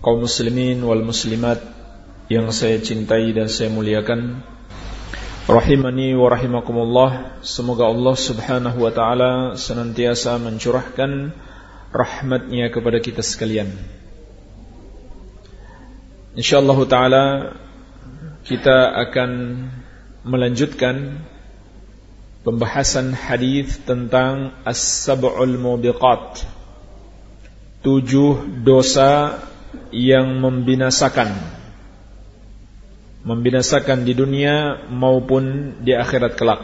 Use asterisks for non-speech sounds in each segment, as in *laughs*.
kaum muslimin wal muslimat yang saya cintai dan saya muliakan. Rahimani wa rahimakumullah. Semoga Allah Subhanahu wa taala senantiasa mencurahkan rahmatnya kepada kita sekalian. Insyaallah taala kita akan melanjutkan pembahasan hadis tentang as-sab'ul mubiqat. Tujuh dosa yang membinasakan. Membinasakan di dunia maupun di akhirat kelak.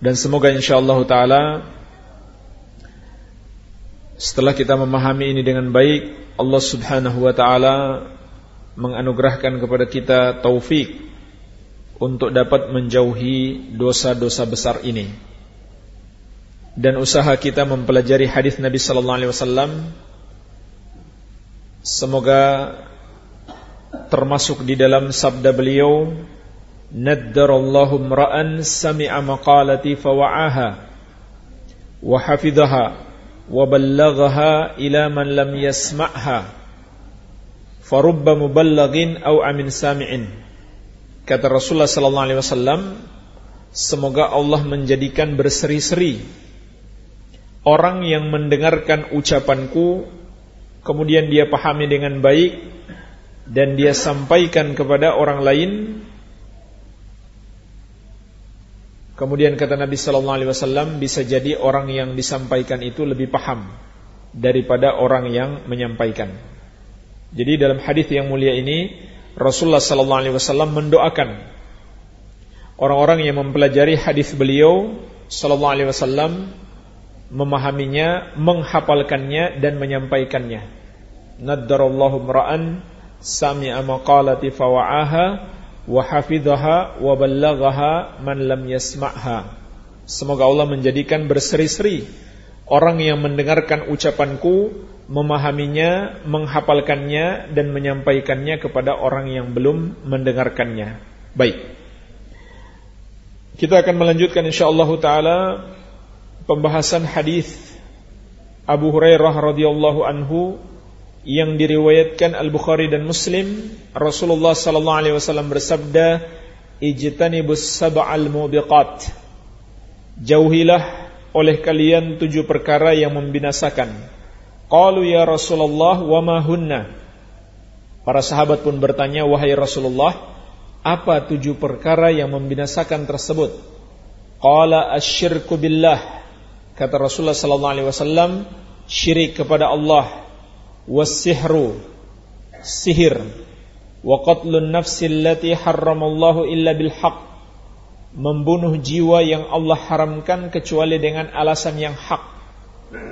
Dan semoga insyaallah taala setelah kita memahami ini dengan baik Allah Subhanahu wa taala menganugerahkan kepada kita taufik untuk dapat menjauhi dosa-dosa besar ini. Dan usaha kita mempelajari hadis Nabi sallallahu alaihi wasallam Semoga termasuk di dalam sabda beliau Naddarallahu mra'an sami'a maqalati fawa'aha wa hafidhaha wa ballaghaha ila man lam yasma'ha farubba muballaghin aw amin sami'in. Kata Rasulullah sallallahu alaihi wasallam semoga Allah menjadikan berseri-seri orang yang mendengarkan ucapanku kemudian dia pahami dengan baik dan dia sampaikan kepada orang lain kemudian kata Nabi sallallahu alaihi wasallam bisa jadi orang yang disampaikan itu lebih paham daripada orang yang menyampaikan jadi dalam hadis yang mulia ini Rasulullah sallallahu alaihi wasallam mendoakan orang-orang yang mempelajari hadis beliau sallallahu alaihi wasallam memahaminya, menghafalkannya dan menyampaikannya. Naddarallahu mra'an sami'a maqalati fawa'aha wa hafidhaha wa ballaghaha man lam yasma'ha. Semoga Allah menjadikan berseri-seri orang yang mendengarkan ucapanku, memahaminya, menghafalkannya dan menyampaikannya kepada orang yang belum mendengarkannya. Baik. Kita akan melanjutkan insyaallah taala pembahasan hadis Abu Hurairah radhiyallahu anhu yang diriwayatkan Al-Bukhari dan Muslim Rasulullah sallallahu alaihi wasallam bersabda ijtanibus sab'al mubiqat. Jauhilah oleh kalian tujuh perkara yang membinasakan. Qalu ya Rasulullah wa ma hunna? Para sahabat pun bertanya wahai Rasulullah apa tujuh perkara yang membinasakan tersebut? Qala asyirku billah kata Rasulullah sallallahu alaihi wasallam syirik kepada Allah wasihru sihir. Wa qatlun nafsi allati harramallahu illa bil haqq membunuh jiwa yang Allah haramkan kecuali dengan alasan yang hak.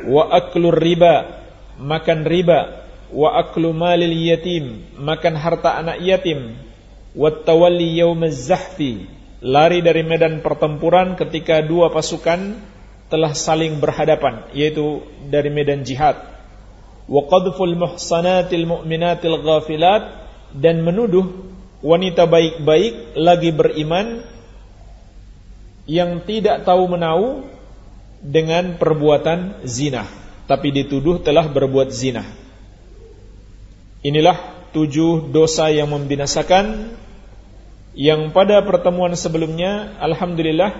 Wa aklur riba makan riba. Wa aklu malil yatim makan harta anak yatim. Wa tawalli yaumaz zahfi lari dari medan pertempuran ketika dua pasukan telah saling berhadapan yaitu dari medan jihad wa qadful muhsanatil mu'minatil dan menuduh wanita baik-baik lagi beriman yang tidak tahu menau dengan perbuatan zina. Tapi dituduh telah berbuat zina. Inilah tujuh dosa yang membinasakan yang pada pertemuan sebelumnya alhamdulillah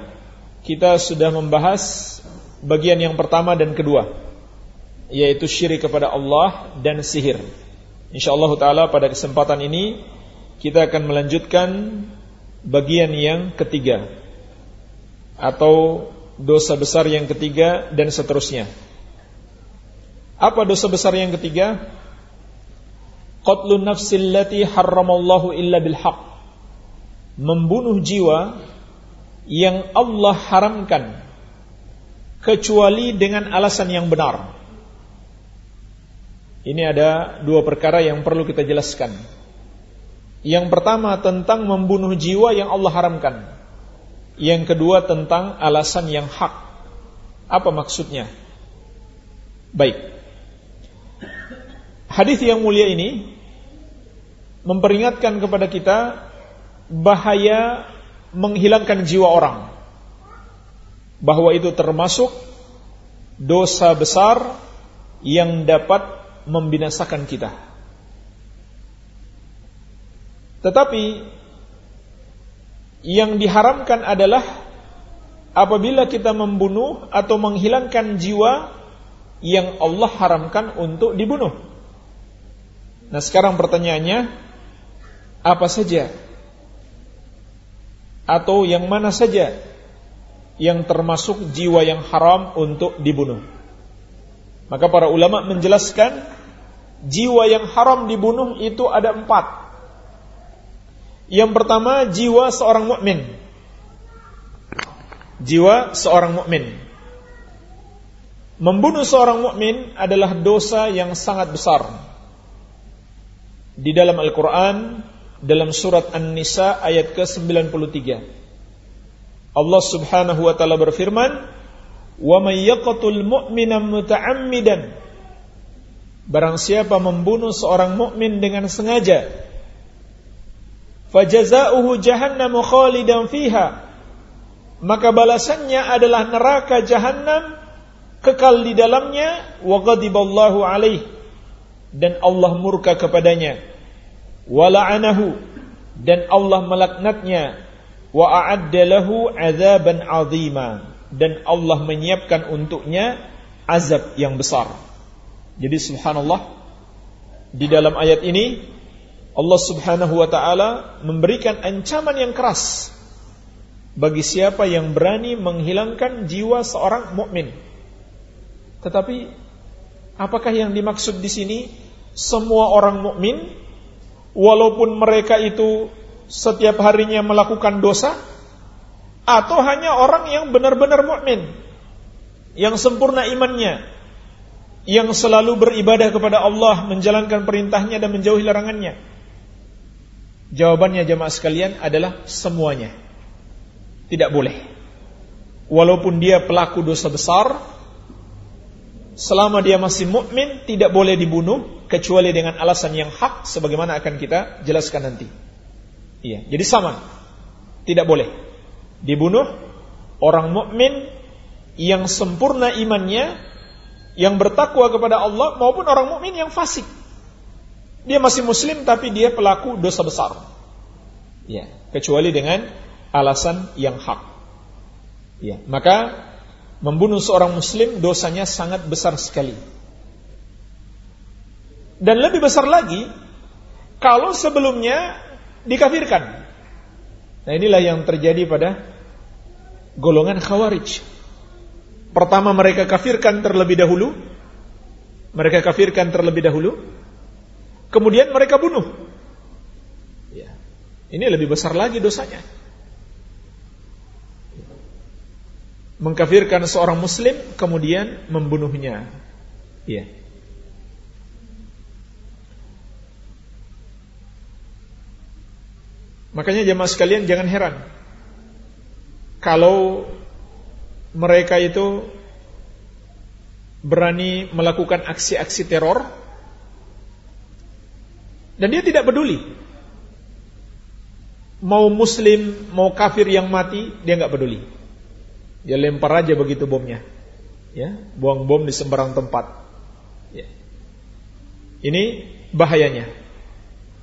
kita sudah membahas bagian yang pertama dan kedua yaitu syirik kepada Allah dan sihir. Insyaallah taala pada kesempatan ini kita akan melanjutkan bagian yang ketiga atau dosa besar yang ketiga dan seterusnya. Apa dosa besar yang ketiga? Qatlun nafsil lati illa bil. Membunuh jiwa yang Allah haramkan kecuali dengan alasan yang benar. Ini ada dua perkara yang perlu kita jelaskan. Yang pertama tentang membunuh jiwa yang Allah haramkan. Yang kedua tentang alasan yang hak. Apa maksudnya? Baik. Hadis yang mulia ini memperingatkan kepada kita bahaya menghilangkan jiwa orang. Bahwa itu termasuk dosa besar yang dapat membinasakan kita. Tetapi yang diharamkan adalah apabila kita membunuh atau menghilangkan jiwa yang Allah haramkan untuk dibunuh. Nah, sekarang pertanyaannya apa saja atau yang mana saja yang termasuk jiwa yang haram untuk dibunuh? Maka para ulama menjelaskan jiwa yang haram dibunuh itu ada empat. Yang pertama jiwa seorang mukmin. Jiwa seorang mukmin. Membunuh seorang mukmin adalah dosa yang sangat besar. Di dalam Al-Qur'an dalam surat An-Nisa ayat ke-93. Allah Subhanahu wa taala berfirman, may yaqtul mu'mina muta'ammidan. Barang siapa membunuh seorang mukmin dengan sengaja fajazauhu jahannam khalidan fiha. Maka balasannya adalah neraka jahanam kekal di dalamnya wa ghadiballahu alaih. Dan Allah murka kepadanya wa la'anahu. Dan Allah melaknatnya wa a'adda lahu 'adzaban 'azima dan Allah menyiapkan untuknya azab yang besar. Jadi subhanallah di dalam ayat ini Allah Subhanahu wa taala memberikan ancaman yang keras bagi siapa yang berani menghilangkan jiwa seorang mukmin. Tetapi apakah yang dimaksud di sini semua orang mukmin walaupun mereka itu setiap harinya melakukan dosa? Atau hanya orang yang benar-benar mukmin yang sempurna imannya yang selalu beribadah kepada Allah menjalankan perintahnya dan menjauhi larangannya? Jawabannya jemaah sekalian adalah semuanya. Tidak boleh. Walaupun dia pelaku dosa besar selama dia masih mukmin tidak boleh dibunuh kecuali dengan alasan yang hak sebagaimana akan kita jelaskan nanti. Iya jadi sama. Tidak boleh dibunuh orang mukmin yang sempurna imannya yang bertakwa kepada Allah maupun orang mukmin yang fasik. Dia masih muslim tapi dia pelaku dosa besar. Ya, kecuali dengan alasan yang hak. Ya, maka membunuh seorang muslim dosanya sangat besar sekali. Dan lebih besar lagi kalau sebelumnya dikafirkan. Nah, inilah yang terjadi pada golongan khawarij. Pertama mereka kafirkan terlebih dahulu. Mereka kafirkan terlebih dahulu. Kemudian mereka bunuh. Ya. Ini lebih besar lagi dosanya. Mengkafirkan seorang muslim kemudian membunuhnya. Ya. Makanya jemaah sekalian jangan heran kalau mereka itu berani melakukan aksi-aksi teror dan dia tidak peduli. Mau muslim mau kafir yang mati dia nggak peduli. Dia lempar aja begitu bomnya. Ya buang bom di sembarang tempat. Ya. ini bahayanya.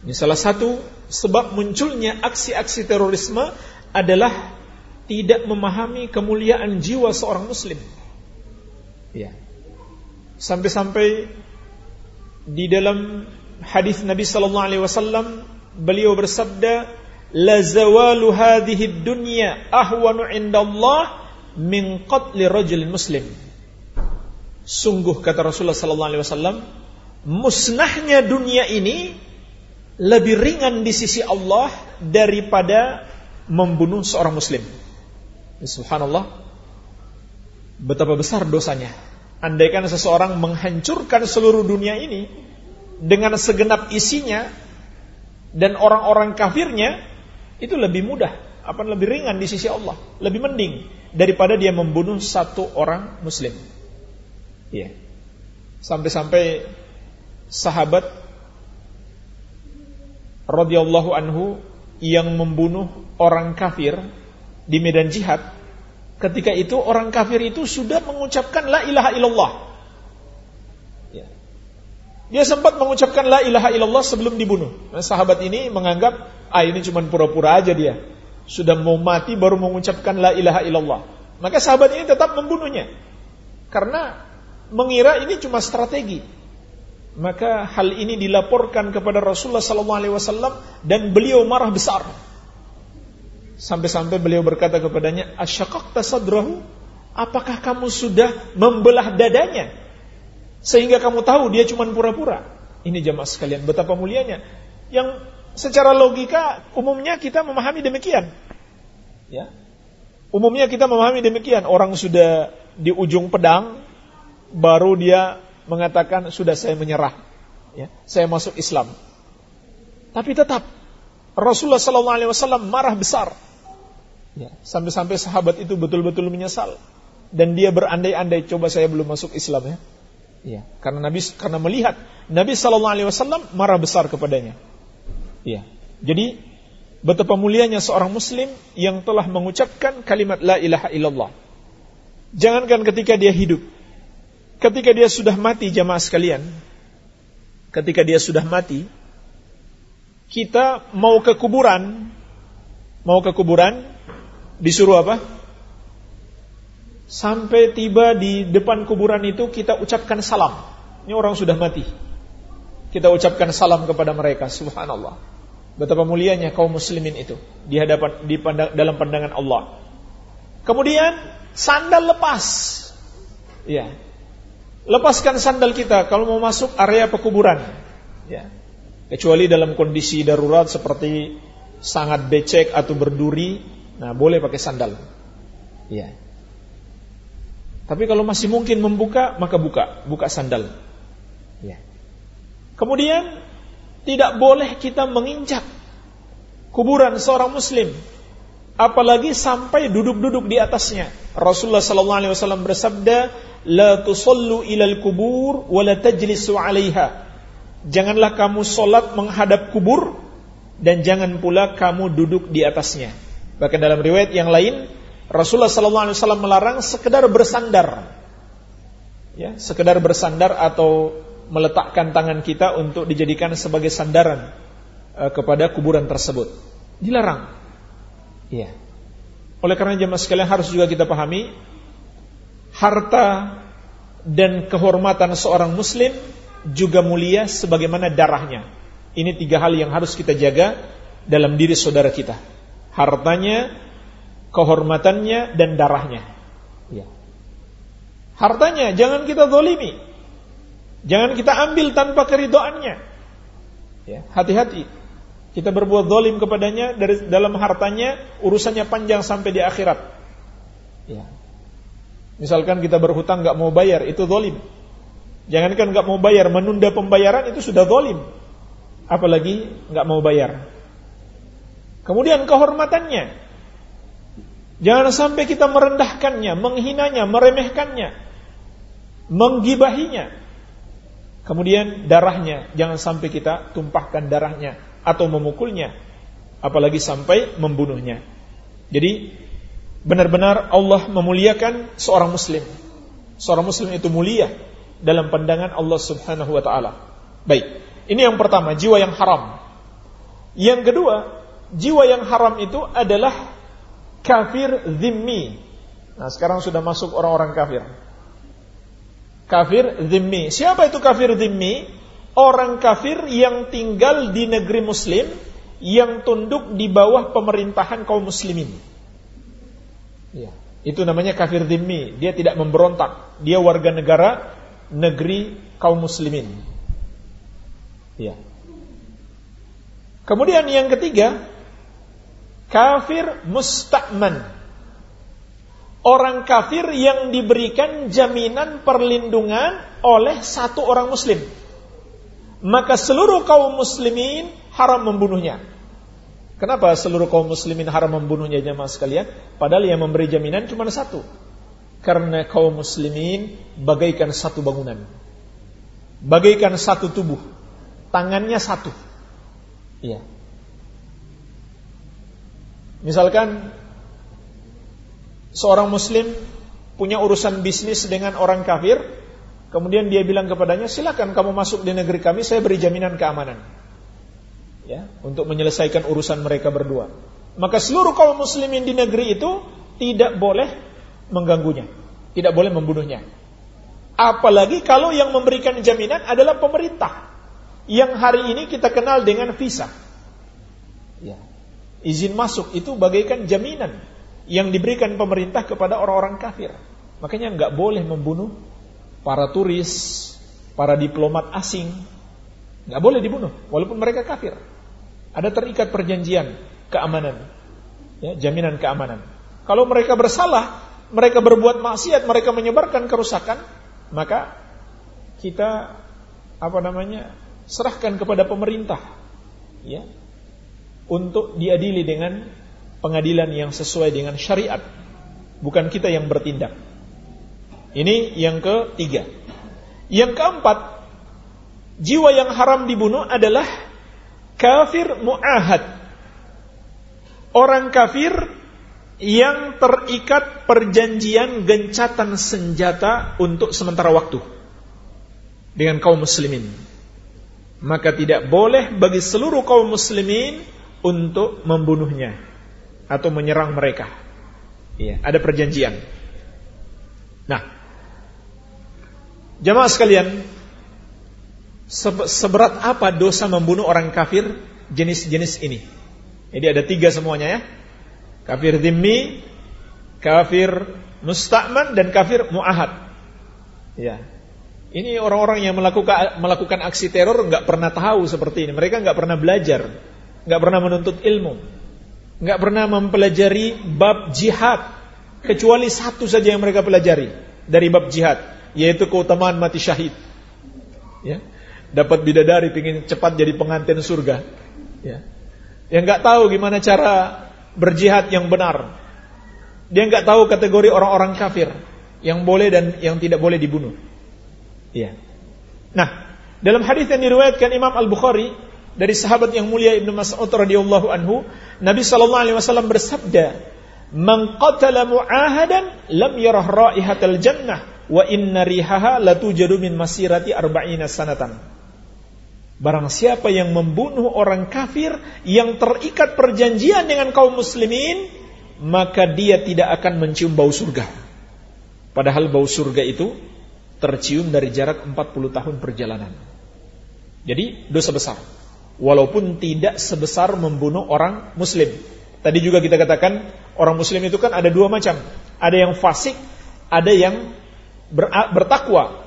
Ini salah satu sebab munculnya aksi-aksi terorisme adalah tidak memahami kemuliaan jiwa seorang muslim. Ya. Sampai-sampai di dalam hadis Nabi sallallahu alaihi wasallam beliau bersabda la zawalu hadhihi dunya ahwanu indallah min qatli rajulin muslim. Sungguh kata Rasulullah sallallahu alaihi wasallam musnahnya dunia ini lebih ringan di sisi Allah daripada membunuh seorang muslim. Subhanallah Betapa besar dosanya Andaikan seseorang menghancurkan seluruh dunia ini dengan segenap isinya dan orang-orang kafirnya itu lebih mudah, apa lebih ringan di sisi Allah, lebih mending daripada dia membunuh satu orang muslim. Ya. Sampai-sampai sahabat radhiyallahu anhu yang membunuh orang kafir di medan jihad, ketika itu orang kafir itu sudah mengucapkan la ilaha illallah. Ya. Dia sempat mengucapkan la ilaha illallah sebelum dibunuh. Nah, sahabat ini menganggap ah ini cuma pura-pura aja dia. Sudah mau mati baru mengucapkan la ilaha illallah. Maka sahabat ini tetap membunuhnya. Karena mengira ini cuma strategi. Maka hal ini dilaporkan kepada Rasulullah wasallam dan beliau marah besar. Sampai-sampai beliau berkata kepadanya, "Asyaqaqta sadrahu? Apakah kamu sudah membelah dadanya sehingga kamu tahu dia cuma pura-pura?" Ini jamaah sekalian, betapa mulianya. Yang secara logika umumnya kita memahami demikian. Ya. Umumnya kita memahami demikian, orang sudah di ujung pedang baru dia mengatakan sudah saya menyerah, ya, saya masuk Islam. Tapi tetap Rasulullah Wasallam marah besar, ya, sampai-sampai sahabat itu betul-betul menyesal. Dan dia berandai-andai coba saya belum masuk Islam ya, ya, karena Nabi karena melihat Nabi Sallallahu Alaihi Wasallam marah besar kepadanya, ya, jadi betapa mulianya seorang Muslim yang telah mengucapkan kalimat la ilaha illallah. Jangankan ketika dia hidup, ketika dia sudah mati jamaah sekalian, ketika dia sudah mati, kita mau ke kuburan, mau ke kuburan, disuruh apa? Sampai tiba di depan kuburan itu kita ucapkan salam. Ini orang sudah mati. Kita ucapkan salam kepada mereka, subhanallah. Betapa mulianya kaum muslimin itu di hadapan di pandang, dalam pandangan Allah. Kemudian sandal lepas. Ya, lepaskan sandal kita kalau mau masuk area pekuburan. Ya. Kecuali dalam kondisi darurat seperti sangat becek atau berduri, nah boleh pakai sandal. Ya. Tapi kalau masih mungkin membuka, maka buka, buka sandal. Ya. Kemudian tidak boleh kita menginjak kuburan seorang muslim apalagi sampai duduk-duduk di atasnya. Rasulullah sallallahu alaihi wasallam bersabda, la tusallu ilal kubur wa la tajlisu 'alaiha. Janganlah kamu solat menghadap kubur dan jangan pula kamu duduk di atasnya. Bahkan dalam riwayat yang lain, Rasulullah wasallam melarang sekedar bersandar. Ya, sekedar bersandar atau meletakkan tangan kita untuk dijadikan sebagai sandaran uh, kepada kuburan tersebut. Dilarang. Ya. Oleh karena jemaah sekalian harus juga kita pahami harta dan kehormatan seorang muslim juga mulia sebagaimana darahnya. Ini tiga hal yang harus kita jaga dalam diri saudara kita. Hartanya, kehormatannya, dan darahnya. Ya. Hartanya jangan kita zolimi. Jangan kita ambil tanpa keridoannya. Ya, hati-hati. Kita berbuat zalim kepadanya dari dalam hartanya urusannya panjang sampai di akhirat. Ya. Misalkan kita berhutang nggak mau bayar, itu zalim. Jangankan nggak mau bayar, menunda pembayaran itu sudah zalim. Apalagi nggak mau bayar. Kemudian kehormatannya. Jangan sampai kita merendahkannya, menghinanya, meremehkannya, menggibahinya. Kemudian darahnya, jangan sampai kita tumpahkan darahnya atau memukulnya, apalagi sampai membunuhnya. Jadi benar-benar Allah memuliakan seorang muslim. Seorang muslim itu mulia dalam pandangan Allah Subhanahu wa taala. Baik, ini yang pertama, jiwa yang haram. Yang kedua, jiwa yang haram itu adalah kafir zimmi. Nah, sekarang sudah masuk orang-orang kafir. Kafir zimmi. Siapa itu kafir zimmi? Orang kafir yang tinggal di negeri muslim yang tunduk di bawah pemerintahan kaum muslimin. Ya. Itu namanya kafir dhimmi. Dia tidak memberontak. Dia warga negara negeri kaum muslimin. Ya. Kemudian yang ketiga, kafir musta'man. Orang kafir yang diberikan jaminan perlindungan oleh satu orang muslim. maka seluruh kaum muslimin haram membunuhnya. Kenapa seluruh kaum muslimin haram membunuhnya jemaah sekalian? Padahal yang memberi jaminan cuma satu. Karena kaum muslimin bagaikan satu bangunan. Bagaikan satu tubuh. Tangannya satu. Iya. Misalkan seorang muslim punya urusan bisnis dengan orang kafir, kemudian dia bilang kepadanya, "Silakan kamu masuk di negeri kami, saya beri jaminan keamanan." Ya, untuk menyelesaikan urusan mereka berdua. Maka seluruh kaum muslimin di negeri itu tidak boleh mengganggunya, tidak boleh membunuhnya. Apalagi kalau yang memberikan jaminan adalah pemerintah. Yang hari ini kita kenal dengan visa. Ya. Izin masuk itu bagaikan jaminan yang diberikan pemerintah kepada orang-orang kafir. Makanya nggak boleh membunuh para turis, para diplomat asing. Nggak boleh dibunuh, walaupun mereka kafir. Ada terikat perjanjian keamanan, ya, jaminan keamanan. Kalau mereka bersalah, mereka berbuat maksiat, mereka menyebarkan kerusakan, maka kita apa namanya serahkan kepada pemerintah, ya, untuk diadili dengan pengadilan yang sesuai dengan syariat, bukan kita yang bertindak. Ini yang ketiga. Yang keempat, jiwa yang haram dibunuh adalah kafir mu'ahad. Orang kafir yang terikat perjanjian gencatan senjata untuk sementara waktu dengan kaum muslimin. Maka tidak boleh bagi seluruh kaum muslimin untuk membunuhnya atau menyerang mereka. Iya, ada perjanjian. Nah, Jamaah sekalian, seberat apa dosa membunuh orang kafir jenis-jenis ini? Jadi ada tiga semuanya ya. Kafir dhimmi, kafir musta'man, dan kafir mu'ahad. Ya. Ini orang-orang yang melakukan melakukan aksi teror nggak pernah tahu seperti ini. Mereka nggak pernah belajar, nggak pernah menuntut ilmu, nggak pernah mempelajari bab jihad. Kecuali satu saja yang mereka pelajari dari bab jihad yaitu keutamaan mati syahid. Ya. Dapat bidadari ingin cepat jadi pengantin surga. Ya. Yang nggak tahu gimana cara berjihad yang benar. Dia nggak tahu kategori orang-orang kafir yang boleh dan yang tidak boleh dibunuh. Ya. Nah, dalam hadis yang diriwayatkan Imam Al Bukhari dari sahabat yang mulia Ibnu Mas'ud radhiyallahu anhu, Nabi sallallahu alaihi wasallam bersabda, "Man qatala mu'ahadan lam yarah raihatal jannah wa inna rihaha latujadu min masirati arba'ina sanatan. Barang siapa yang membunuh orang kafir yang terikat perjanjian dengan kaum muslimin, maka dia tidak akan mencium bau surga. Padahal bau surga itu tercium dari jarak 40 tahun perjalanan. Jadi dosa besar. Walaupun tidak sebesar membunuh orang muslim. Tadi juga kita katakan orang muslim itu kan ada dua macam. Ada yang fasik, ada yang bertakwa.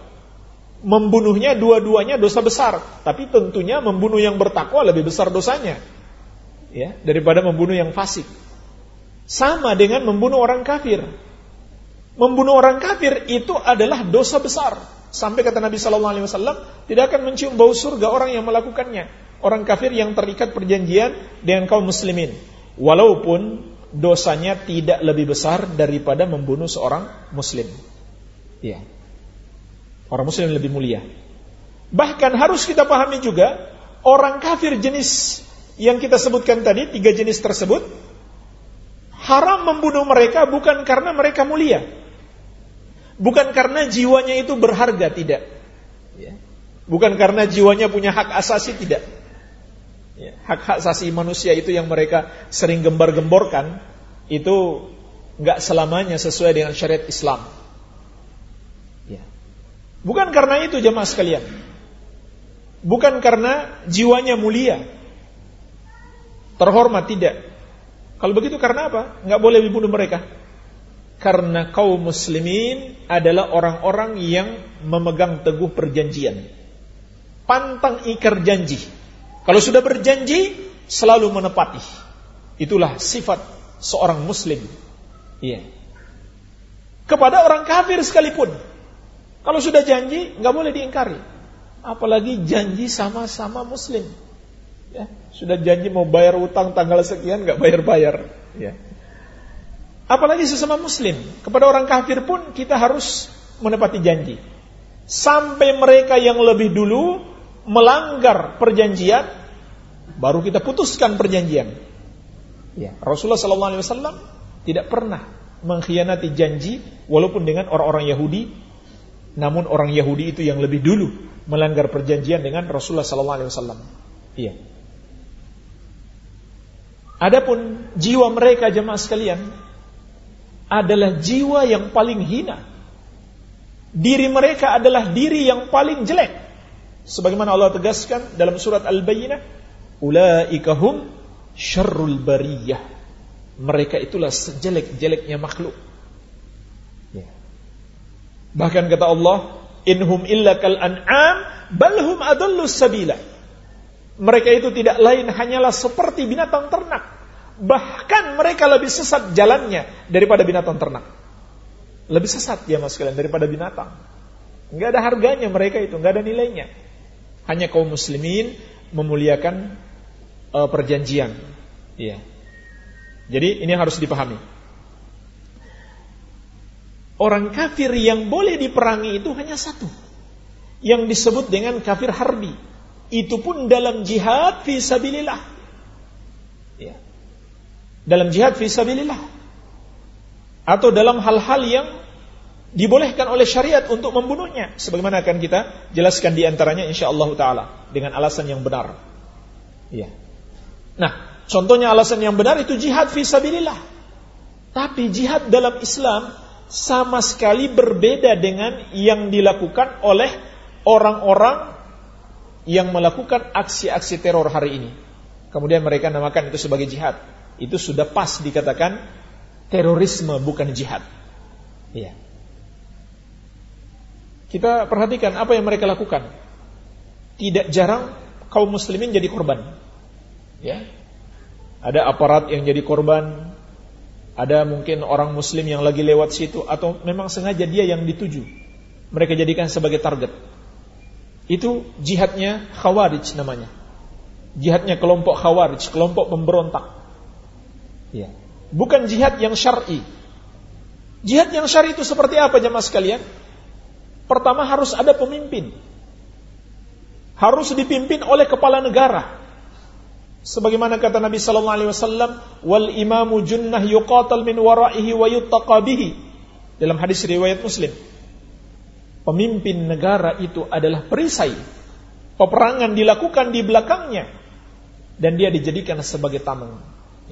Membunuhnya dua-duanya dosa besar, tapi tentunya membunuh yang bertakwa lebih besar dosanya. Ya, daripada membunuh yang fasik. Sama dengan membunuh orang kafir. Membunuh orang kafir itu adalah dosa besar. Sampai kata Nabi Shallallahu Alaihi Wasallam tidak akan mencium bau surga orang yang melakukannya. Orang kafir yang terikat perjanjian dengan kaum muslimin. Walaupun dosanya tidak lebih besar daripada membunuh seorang muslim. Iya. Orang muslim lebih mulia. Bahkan harus kita pahami juga orang kafir jenis yang kita sebutkan tadi, tiga jenis tersebut, haram membunuh mereka bukan karena mereka mulia. Bukan karena jiwanya itu berharga, tidak. Ya. Bukan karena jiwanya punya hak asasi, tidak. Ya. Hak-hak asasi manusia itu yang mereka sering gembar-gemborkan, itu nggak selamanya sesuai dengan syariat Islam. Bukan karena itu jemaah sekalian. Bukan karena jiwanya mulia. Terhormat tidak. Kalau begitu karena apa? Nggak boleh dibunuh mereka. Karena kaum muslimin adalah orang-orang yang memegang teguh perjanjian. Pantang ikar janji. Kalau sudah berjanji, selalu menepati. Itulah sifat seorang muslim. Iya. Kepada orang kafir sekalipun. Kalau sudah janji, nggak boleh diingkari. apalagi janji sama-sama muslim. Ya, sudah janji mau bayar utang tanggal sekian nggak bayar-bayar. Ya. Apalagi sesama muslim. Kepada orang kafir pun kita harus menepati janji. Sampai mereka yang lebih dulu melanggar perjanjian, baru kita putuskan perjanjian. Ya, Rasulullah SAW tidak pernah mengkhianati janji walaupun dengan orang-orang Yahudi namun orang Yahudi itu yang lebih dulu melanggar perjanjian dengan Rasulullah sallallahu alaihi wasallam. Iya. Adapun jiwa mereka jemaah sekalian adalah jiwa yang paling hina. Diri mereka adalah diri yang paling jelek. Sebagaimana Allah tegaskan dalam surat Al-Bayyinah, ulaika hum syarrul bariyah. Mereka itulah sejelek-jeleknya makhluk. Bahkan kata Allah, inhum illa kal an'am balhum adallus sabila. Mereka itu tidak lain hanyalah seperti binatang ternak. Bahkan mereka lebih sesat jalannya daripada binatang ternak. Lebih sesat ya mas kalian daripada binatang. Enggak ada harganya mereka itu, enggak ada nilainya. Hanya kaum muslimin memuliakan uh, perjanjian. Iya. Jadi ini harus dipahami. Orang kafir yang boleh diperangi itu hanya satu. Yang disebut dengan kafir harbi. Itu pun dalam jihad fi sabilillah. Ya. Dalam jihad fi sabilillah. Atau dalam hal-hal yang dibolehkan oleh syariat untuk membunuhnya. Sebagaimana akan kita jelaskan di antaranya insyaallah taala dengan alasan yang benar. Ya. Nah, contohnya alasan yang benar itu jihad fi sabilillah. Tapi jihad dalam Islam sama sekali berbeda dengan yang dilakukan oleh orang-orang yang melakukan aksi-aksi teror hari ini. Kemudian mereka namakan itu sebagai jihad. Itu sudah pas dikatakan terorisme bukan jihad. Iya. Kita perhatikan apa yang mereka lakukan. Tidak jarang kaum muslimin jadi korban. Ya. Ada aparat yang jadi korban, ada mungkin orang muslim yang lagi lewat situ atau memang sengaja dia yang dituju. Mereka jadikan sebagai target. Itu jihadnya khawarij namanya. Jihadnya kelompok khawarij, kelompok pemberontak. Ya. Bukan jihad yang syar'i. Jihad yang syar'i itu seperti apa jemaah sekalian? Pertama harus ada pemimpin. Harus dipimpin oleh kepala negara. Sebagaimana kata Nabi sallallahu alaihi wasallam, "Wal imamu junnah yuqatal min waraihi wa yuttaqa bihi." Dalam hadis riwayat Muslim. Pemimpin negara itu adalah perisai. Peperangan dilakukan di belakangnya dan dia dijadikan sebagai tameng.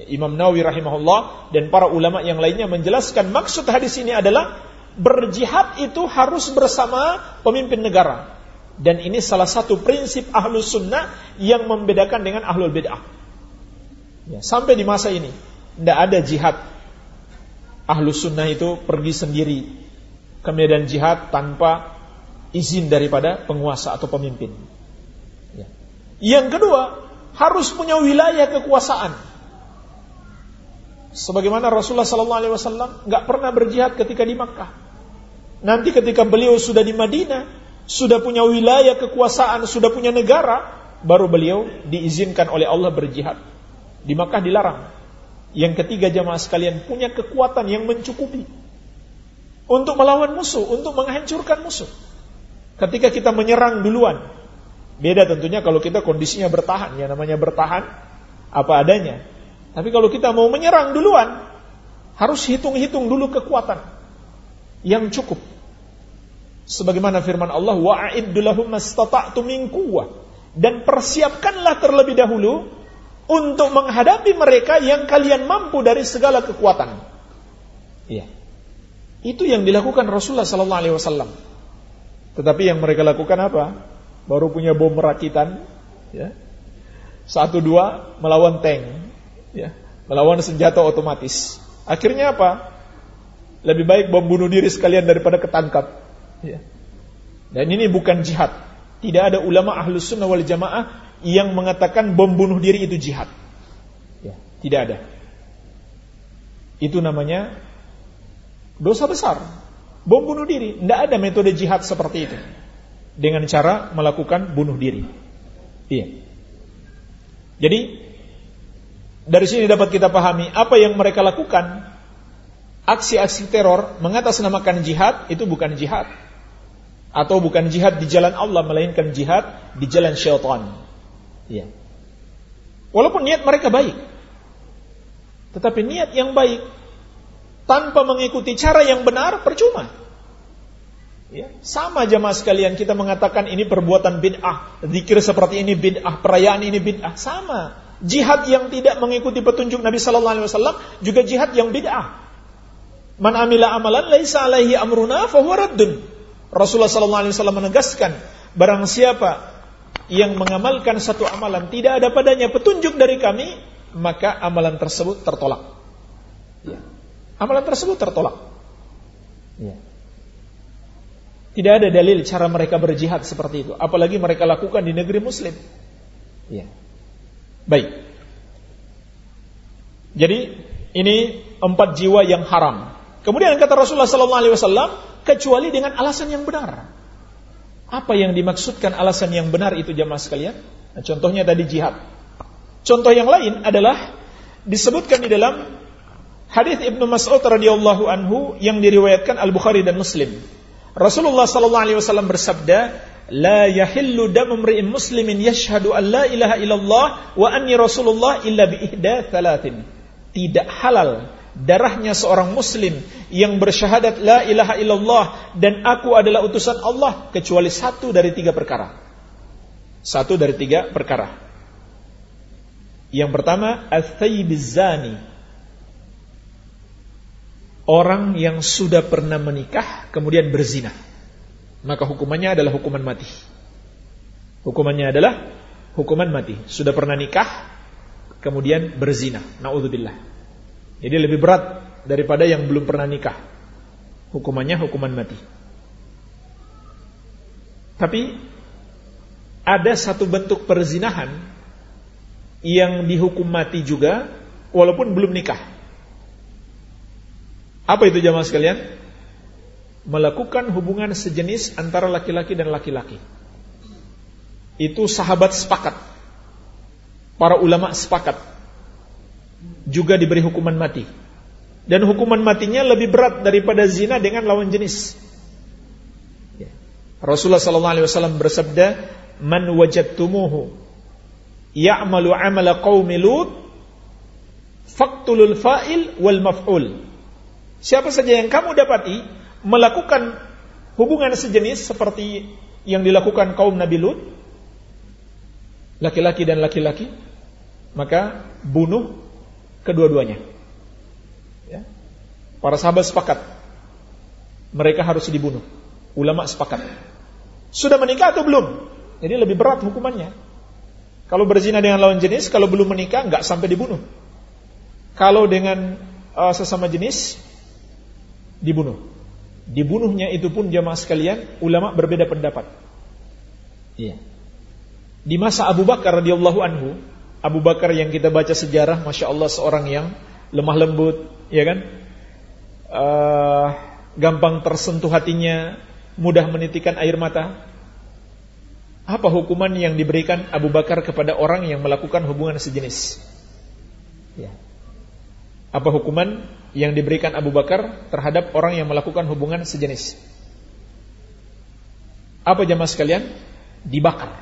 Imam Nawawi rahimahullah dan para ulama yang lainnya menjelaskan maksud hadis ini adalah berjihad itu harus bersama pemimpin negara. Dan ini salah satu prinsip ahlus sunnah yang membedakan dengan ahlul bid'ah. Ya, sampai di masa ini, tidak ada jihad. Ahlus sunnah itu pergi sendiri ke medan jihad tanpa izin daripada penguasa atau pemimpin. Ya. Yang kedua, harus punya wilayah kekuasaan. Sebagaimana Rasulullah Sallallahu Alaihi Wasallam nggak pernah berjihad ketika di Makkah. Nanti ketika beliau sudah di Madinah, sudah punya wilayah kekuasaan, sudah punya negara, baru beliau diizinkan oleh Allah berjihad. Di Makkah dilarang. Yang ketiga jamaah sekalian punya kekuatan yang mencukupi untuk melawan musuh, untuk menghancurkan musuh. Ketika kita menyerang duluan, beda tentunya kalau kita kondisinya bertahan, ya namanya bertahan apa adanya. Tapi kalau kita mau menyerang duluan, harus hitung-hitung dulu kekuatan yang cukup Sebagaimana firman Allah. Dan persiapkanlah terlebih dahulu untuk menghadapi mereka yang kalian mampu dari segala kekuatan. Iya. Itu yang dilakukan Rasulullah sallallahu alaihi wasallam. Tetapi yang mereka lakukan apa? Baru punya bom rakitan, ya. Satu dua melawan tank, ya. Melawan senjata otomatis. Akhirnya apa? Lebih baik bom bunuh diri sekalian daripada ketangkap. Ya. Dan ini bukan jihad. Tidak ada ulama ahlus sunnah wal jamaah yang mengatakan bom bunuh diri itu jihad. Ya, tidak ada. Itu namanya dosa besar. Bom bunuh diri. Tidak ada metode jihad seperti itu. dengan cara melakukan bunuh diri. Iya. Jadi dari sini dapat kita pahami apa yang mereka lakukan aksi-aksi teror mengatasnamakan jihad itu bukan jihad atau bukan jihad di jalan Allah melainkan jihad di jalan syaitan. Ya. Walaupun niat mereka baik. Tetapi niat yang baik tanpa mengikuti cara yang benar percuma. Ya, sama jamaah sekalian kita mengatakan ini perbuatan bid'ah, zikir seperti ini bid'ah, perayaan ini bid'ah, sama. Jihad yang tidak mengikuti petunjuk Nabi sallallahu alaihi wasallam juga jihad yang bid'ah. Man amila amalan laisa alaihi amruna fahuwa raddun. Rasulullah sallallahu alaihi wasallam menegaskan, barang siapa yang mengamalkan satu amalan tidak ada padanya petunjuk dari kami, maka amalan tersebut tertolak. Ya. Amalan tersebut tertolak. Ya. Tidak ada dalil cara mereka berjihad seperti itu, apalagi mereka lakukan di negeri muslim. Ya. Baik. Jadi ini empat jiwa yang haram. Kemudian kata Rasulullah sallallahu alaihi wasallam, kecuali dengan alasan yang benar. Apa yang dimaksudkan alasan yang benar itu jamaah sekalian? Nah, contohnya tadi jihad. Contoh yang lain adalah disebutkan di dalam hadis Ibnu Mas'ud radhiyallahu anhu yang diriwayatkan Al Bukhari dan Muslim. Rasulullah sallallahu alaihi wasallam bersabda, "La yahillu damu imri'in muslimin yashhadu an la ilaha illallah wa anni rasulullah illa bi ihda thalathin." Tidak halal darahnya seorang muslim yang bersyahadat la ilaha illallah dan aku adalah utusan Allah kecuali satu dari tiga perkara. Satu dari tiga perkara. Yang pertama, al-thayyibizani. Orang yang sudah pernah menikah kemudian berzina. Maka hukumannya adalah hukuman mati. Hukumannya adalah hukuman mati. Sudah pernah nikah kemudian berzina. Nauzubillah. Jadi lebih berat daripada yang belum pernah nikah. Hukumannya hukuman mati. Tapi ada satu bentuk perzinahan yang dihukum mati juga walaupun belum nikah. Apa itu jamaah sekalian? Melakukan hubungan sejenis antara laki-laki dan laki-laki. Itu sahabat sepakat. Para ulama sepakat juga diberi hukuman mati. Dan hukuman matinya lebih berat daripada zina dengan lawan jenis. Ya. Rasulullah wasallam bersabda, "Man wajadtumuhu ya'malu 'amala qaumi Lut, faqtulul fa'il wal maf'ul." Siapa saja yang kamu dapati melakukan hubungan sejenis seperti yang dilakukan kaum Nabi Lut, laki-laki dan laki-laki, maka bunuh kedua-duanya. Ya. Para sahabat sepakat mereka harus dibunuh. Ulama sepakat. Sudah menikah atau belum? Jadi lebih berat hukumannya. Kalau berzina dengan lawan jenis, kalau belum menikah nggak sampai dibunuh. Kalau dengan uh, sesama jenis dibunuh. Dibunuhnya itu pun jamaah sekalian, ulama berbeda pendapat. Iya. Di masa Abu Bakar radhiyallahu anhu, Abu Bakar yang kita baca sejarah, masya Allah seorang yang lemah lembut, ya kan? Uh, gampang tersentuh hatinya, mudah menitikan air mata. Apa hukuman yang diberikan Abu Bakar kepada orang yang melakukan hubungan sejenis? Ya. Apa hukuman yang diberikan Abu Bakar terhadap orang yang melakukan hubungan sejenis? Apa jamaah sekalian? Dibakar.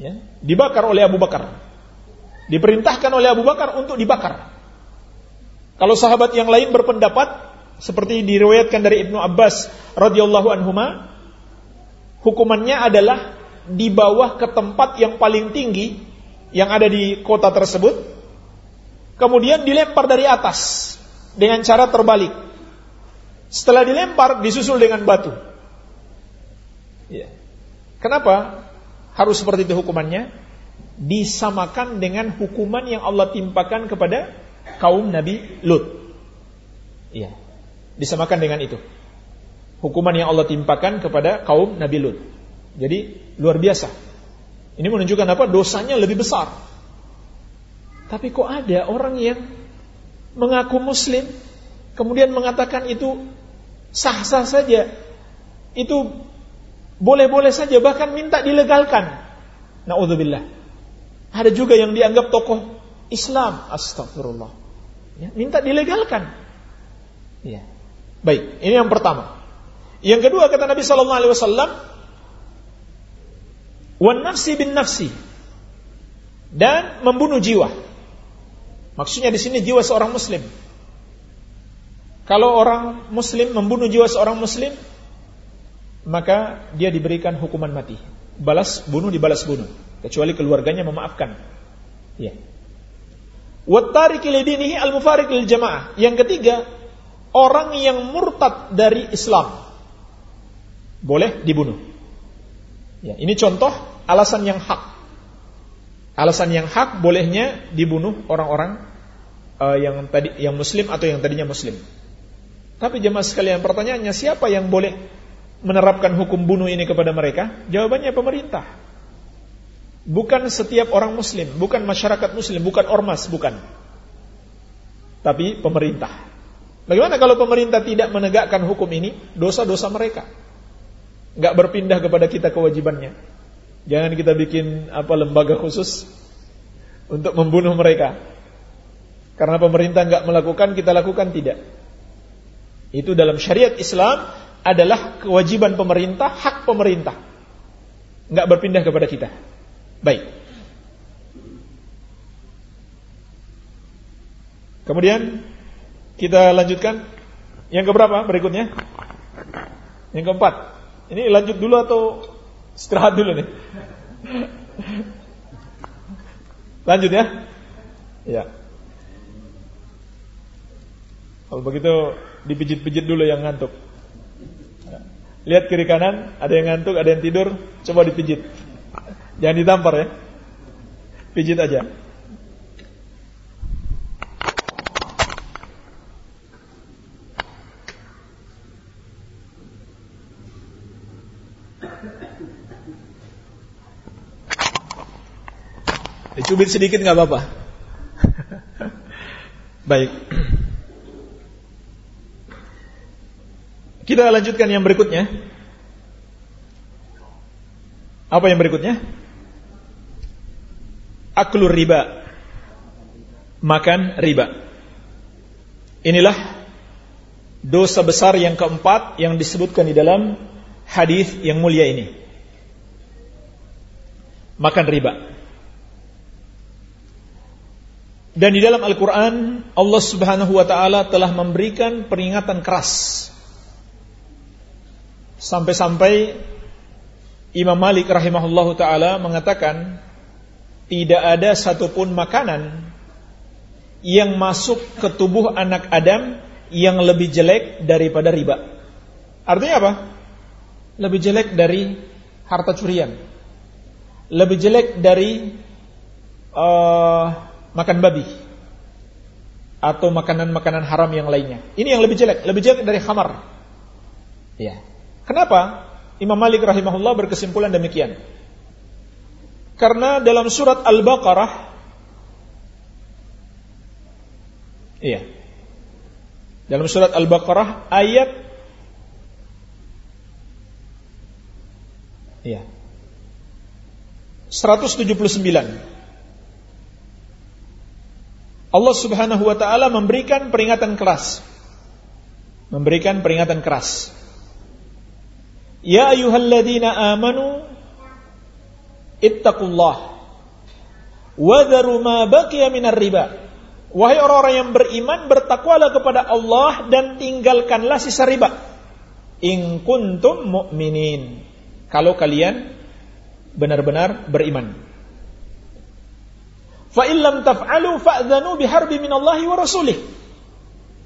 Ya. Dibakar oleh Abu Bakar. Diperintahkan oleh Abu Bakar untuk dibakar. Kalau sahabat yang lain berpendapat seperti diriwayatkan dari Ibnu Abbas radhiyallahu anhuma, hukumannya adalah dibawa ke tempat yang paling tinggi yang ada di kota tersebut, kemudian dilempar dari atas dengan cara terbalik. Setelah dilempar disusul dengan batu. Ya. Kenapa harus seperti itu hukumannya? disamakan dengan hukuman yang Allah timpakan kepada kaum Nabi Lut. Iya. Disamakan dengan itu. Hukuman yang Allah timpakan kepada kaum Nabi Lut. Jadi luar biasa. Ini menunjukkan apa? Dosanya lebih besar. Tapi kok ada orang yang mengaku muslim kemudian mengatakan itu sah-sah saja. Itu Boleh-boleh saja bahkan minta dilegalkan. Nauzubillah. Ada juga yang dianggap tokoh Islam. Astagfirullah. Ya, minta dilegalkan. Ya. Baik, ini yang pertama. Yang kedua kata Nabi sallallahu alaihi wasallam, "Wan nafsi bin nafsi." Dan membunuh jiwa. Maksudnya di sini jiwa seorang muslim. Kalau orang muslim membunuh jiwa seorang muslim, maka dia diberikan hukuman mati. Balas bunuh dibalas bunuh, kecuali keluarganya memaafkan. Ya. Lidinihi al-mufariq lil jamaah. Yang ketiga, orang yang murtad dari Islam boleh dibunuh. Ya, ini contoh alasan yang hak. Alasan yang hak bolehnya dibunuh orang-orang uh, yang tadi yang muslim atau yang tadinya muslim. Tapi jemaah sekalian pertanyaannya siapa yang boleh menerapkan hukum bunuh ini kepada mereka? Jawabannya pemerintah. Bukan setiap orang muslim, bukan masyarakat muslim, bukan ormas, bukan. Tapi pemerintah. Bagaimana kalau pemerintah tidak menegakkan hukum ini? Dosa-dosa mereka. Gak berpindah kepada kita kewajibannya. Jangan kita bikin apa lembaga khusus untuk membunuh mereka. Karena pemerintah nggak melakukan, kita lakukan tidak. Itu dalam syariat Islam adalah kewajiban pemerintah, hak pemerintah. Enggak berpindah kepada kita. Baik. Kemudian kita lanjutkan yang keberapa berikutnya? Yang keempat. Ini lanjut dulu atau istirahat dulu nih? Lanjut ya? Ya. Kalau begitu dipijit-pijit dulu yang ngantuk. Lihat kiri kanan, ada yang ngantuk, ada yang tidur, coba dipijit. Jangan ditampar ya. Pijit aja. Dicubit sedikit nggak apa-apa. *laughs* Baik. Kita lanjutkan yang berikutnya. Apa yang berikutnya? Aklur riba. Makan riba. Inilah dosa besar yang keempat yang disebutkan di dalam hadis yang mulia ini. Makan riba. Dan di dalam Al-Quran Allah subhanahu wa ta'ala telah memberikan peringatan keras Sampai-sampai Imam Malik rahimahullah taala mengatakan tidak ada satupun makanan yang masuk ke tubuh anak Adam yang lebih jelek daripada riba. Artinya apa? Lebih jelek dari harta curian. Lebih jelek dari uh, makan babi atau makanan-makanan haram yang lainnya. Ini yang lebih jelek, lebih jelek dari khamar. Ya. Kenapa? Imam Malik rahimahullah berkesimpulan demikian. Karena dalam surat Al-Baqarah Iya. Dalam surat Al-Baqarah ayat Iya. 179 Allah Subhanahu wa taala memberikan peringatan keras. Memberikan peringatan keras. Ya ayyuhalladzina amanu ittaqullah wa dharu ma baqiya minar riba. Wahai orang-orang yang beriman, bertakwalah kepada Allah dan tinggalkanlah sisa riba. In kuntum mu'minin. Kalau kalian benar-benar beriman. Fa illam taf'alu fa'dhanu biharbi minallahi wa rasulih.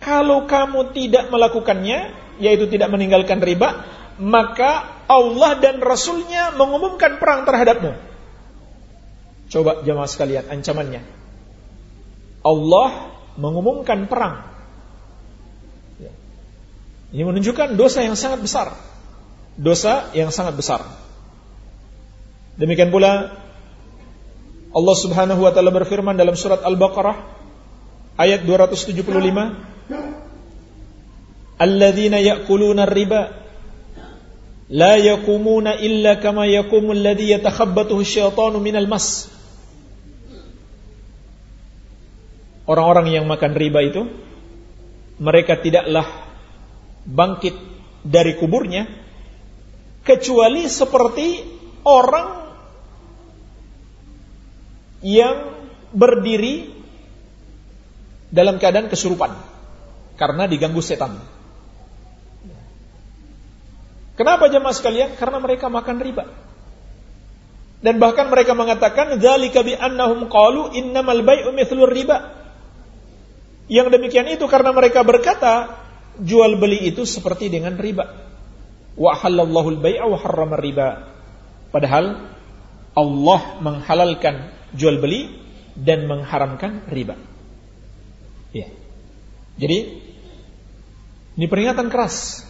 Kalau kamu tidak melakukannya, yaitu tidak meninggalkan riba, maka Allah dan Rasulnya mengumumkan perang terhadapmu. Coba jamaah sekalian ancamannya. Allah mengumumkan perang. Ya. Ini menunjukkan dosa yang sangat besar. Dosa yang sangat besar. Demikian pula Allah Subhanahu wa taala berfirman dalam surat Al-Baqarah ayat 275 Alladzina ya'kuluna riba la yakumuna illa kama yakumul ladhi yatakhabbathu syaitanu minal mas. Orang-orang yang makan riba itu mereka tidaklah bangkit dari kuburnya kecuali seperti orang yang berdiri dalam keadaan kesurupan karena diganggu setan. Kenapa jemaah sekalian? Karena mereka makan riba. Dan bahkan mereka mengatakan dzalika bi annahum qalu innamal bai'u mithlur riba. Yang demikian itu karena mereka berkata jual beli itu seperti dengan riba. Wa halallahu al-bai'a wa harrama riba. Padahal Allah menghalalkan jual beli dan mengharamkan riba. Ya. Jadi ini peringatan keras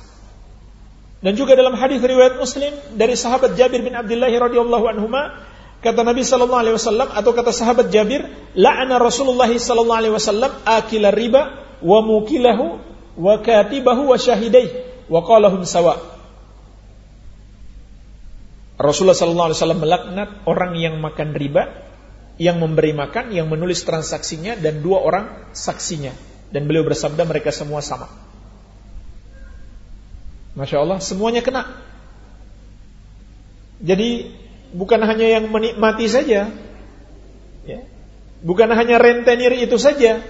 dan juga dalam hadis riwayat Muslim dari sahabat Jabir bin Abdullah radhiyallahu anhu kata Nabi sallallahu alaihi wasallam atau kata sahabat Jabir, la'ana Rasulullah sallallahu alaihi wasallam akila riba wa mukilahu wa katibahu wa syahidai wa qalahum sawa. Rasulullah sallallahu alaihi wasallam melaknat orang yang makan riba, yang memberi makan, yang menulis transaksinya dan dua orang saksinya. Dan beliau bersabda mereka semua sama. Masya Allah, semuanya kena. Jadi bukan hanya yang menikmati saja, ya. bukan hanya rentenir itu saja,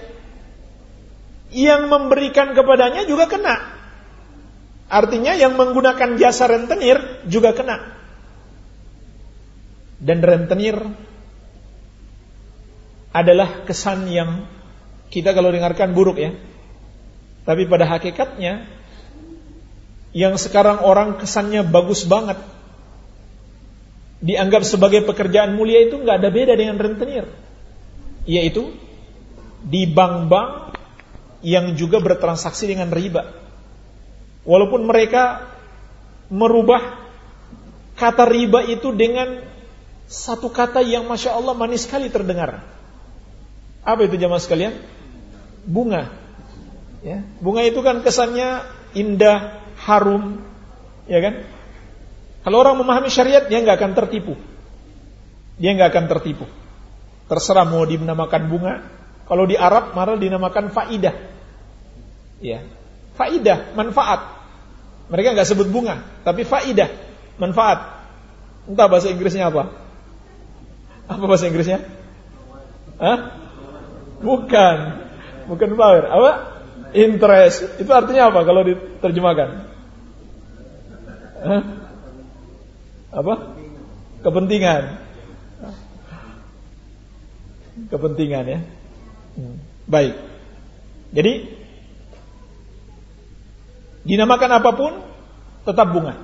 yang memberikan kepadanya juga kena. Artinya yang menggunakan jasa rentenir juga kena. Dan rentenir adalah kesan yang kita kalau dengarkan buruk ya. Tapi pada hakikatnya yang sekarang orang kesannya bagus banget dianggap sebagai pekerjaan mulia itu nggak ada beda dengan rentenir. Yaitu di bank-bank yang juga bertransaksi dengan riba. Walaupun mereka merubah kata riba itu dengan satu kata yang masya Allah manis sekali terdengar apa itu jamaah sekalian bunga ya bunga itu kan kesannya indah harum, ya kan? Kalau orang memahami syariat, dia nggak akan tertipu. Dia nggak akan tertipu. Terserah mau dinamakan bunga. Kalau di Arab malah dinamakan faidah. Ya, faidah, manfaat. Mereka nggak sebut bunga, tapi faidah, manfaat. Entah bahasa Inggrisnya apa? Apa bahasa Inggrisnya? Hah? Bukan. Bukan flower. Apa? Interest. Itu artinya apa kalau diterjemahkan? Hah? Apa? Kepentingan. Kepentingan ya. Hmm. Baik. Jadi dinamakan apa pun tetap bunga.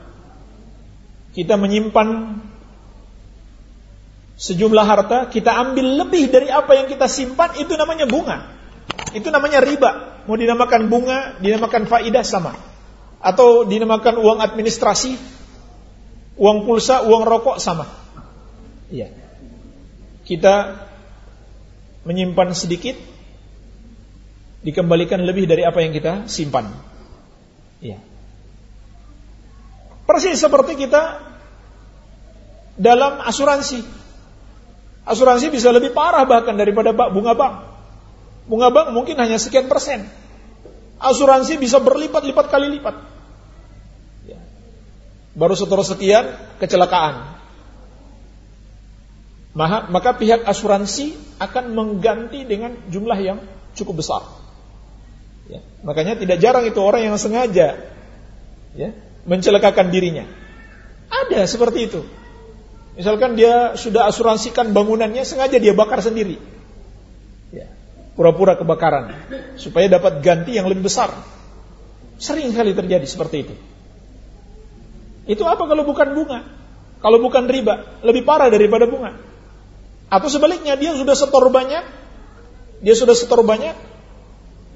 Kita menyimpan sejumlah harta, kita ambil lebih dari apa yang kita simpan, itu namanya bunga. Itu namanya riba. Mau dinamakan bunga, dinamakan faidah sama atau dinamakan uang administrasi, uang pulsa, uang rokok sama. Iya. Kita menyimpan sedikit dikembalikan lebih dari apa yang kita simpan. Iya. Persis seperti kita dalam asuransi. Asuransi bisa lebih parah bahkan daripada bunga bank. Bunga bank mungkin hanya sekian persen. Asuransi bisa berlipat-lipat kali lipat. Baru setor sekian, kecelakaan. Maka, maka pihak asuransi akan mengganti dengan jumlah yang cukup besar. Ya, makanya tidak jarang itu orang yang sengaja ya, mencelakakan dirinya. Ada seperti itu. Misalkan dia sudah asuransikan bangunannya, sengaja dia bakar sendiri. Ya, pura-pura kebakaran. Supaya dapat ganti yang lebih besar. Sering kali terjadi seperti itu. Itu apa kalau bukan bunga? Kalau bukan riba, lebih parah daripada bunga. Atau sebaliknya, dia sudah setor banyak, dia sudah setor banyak,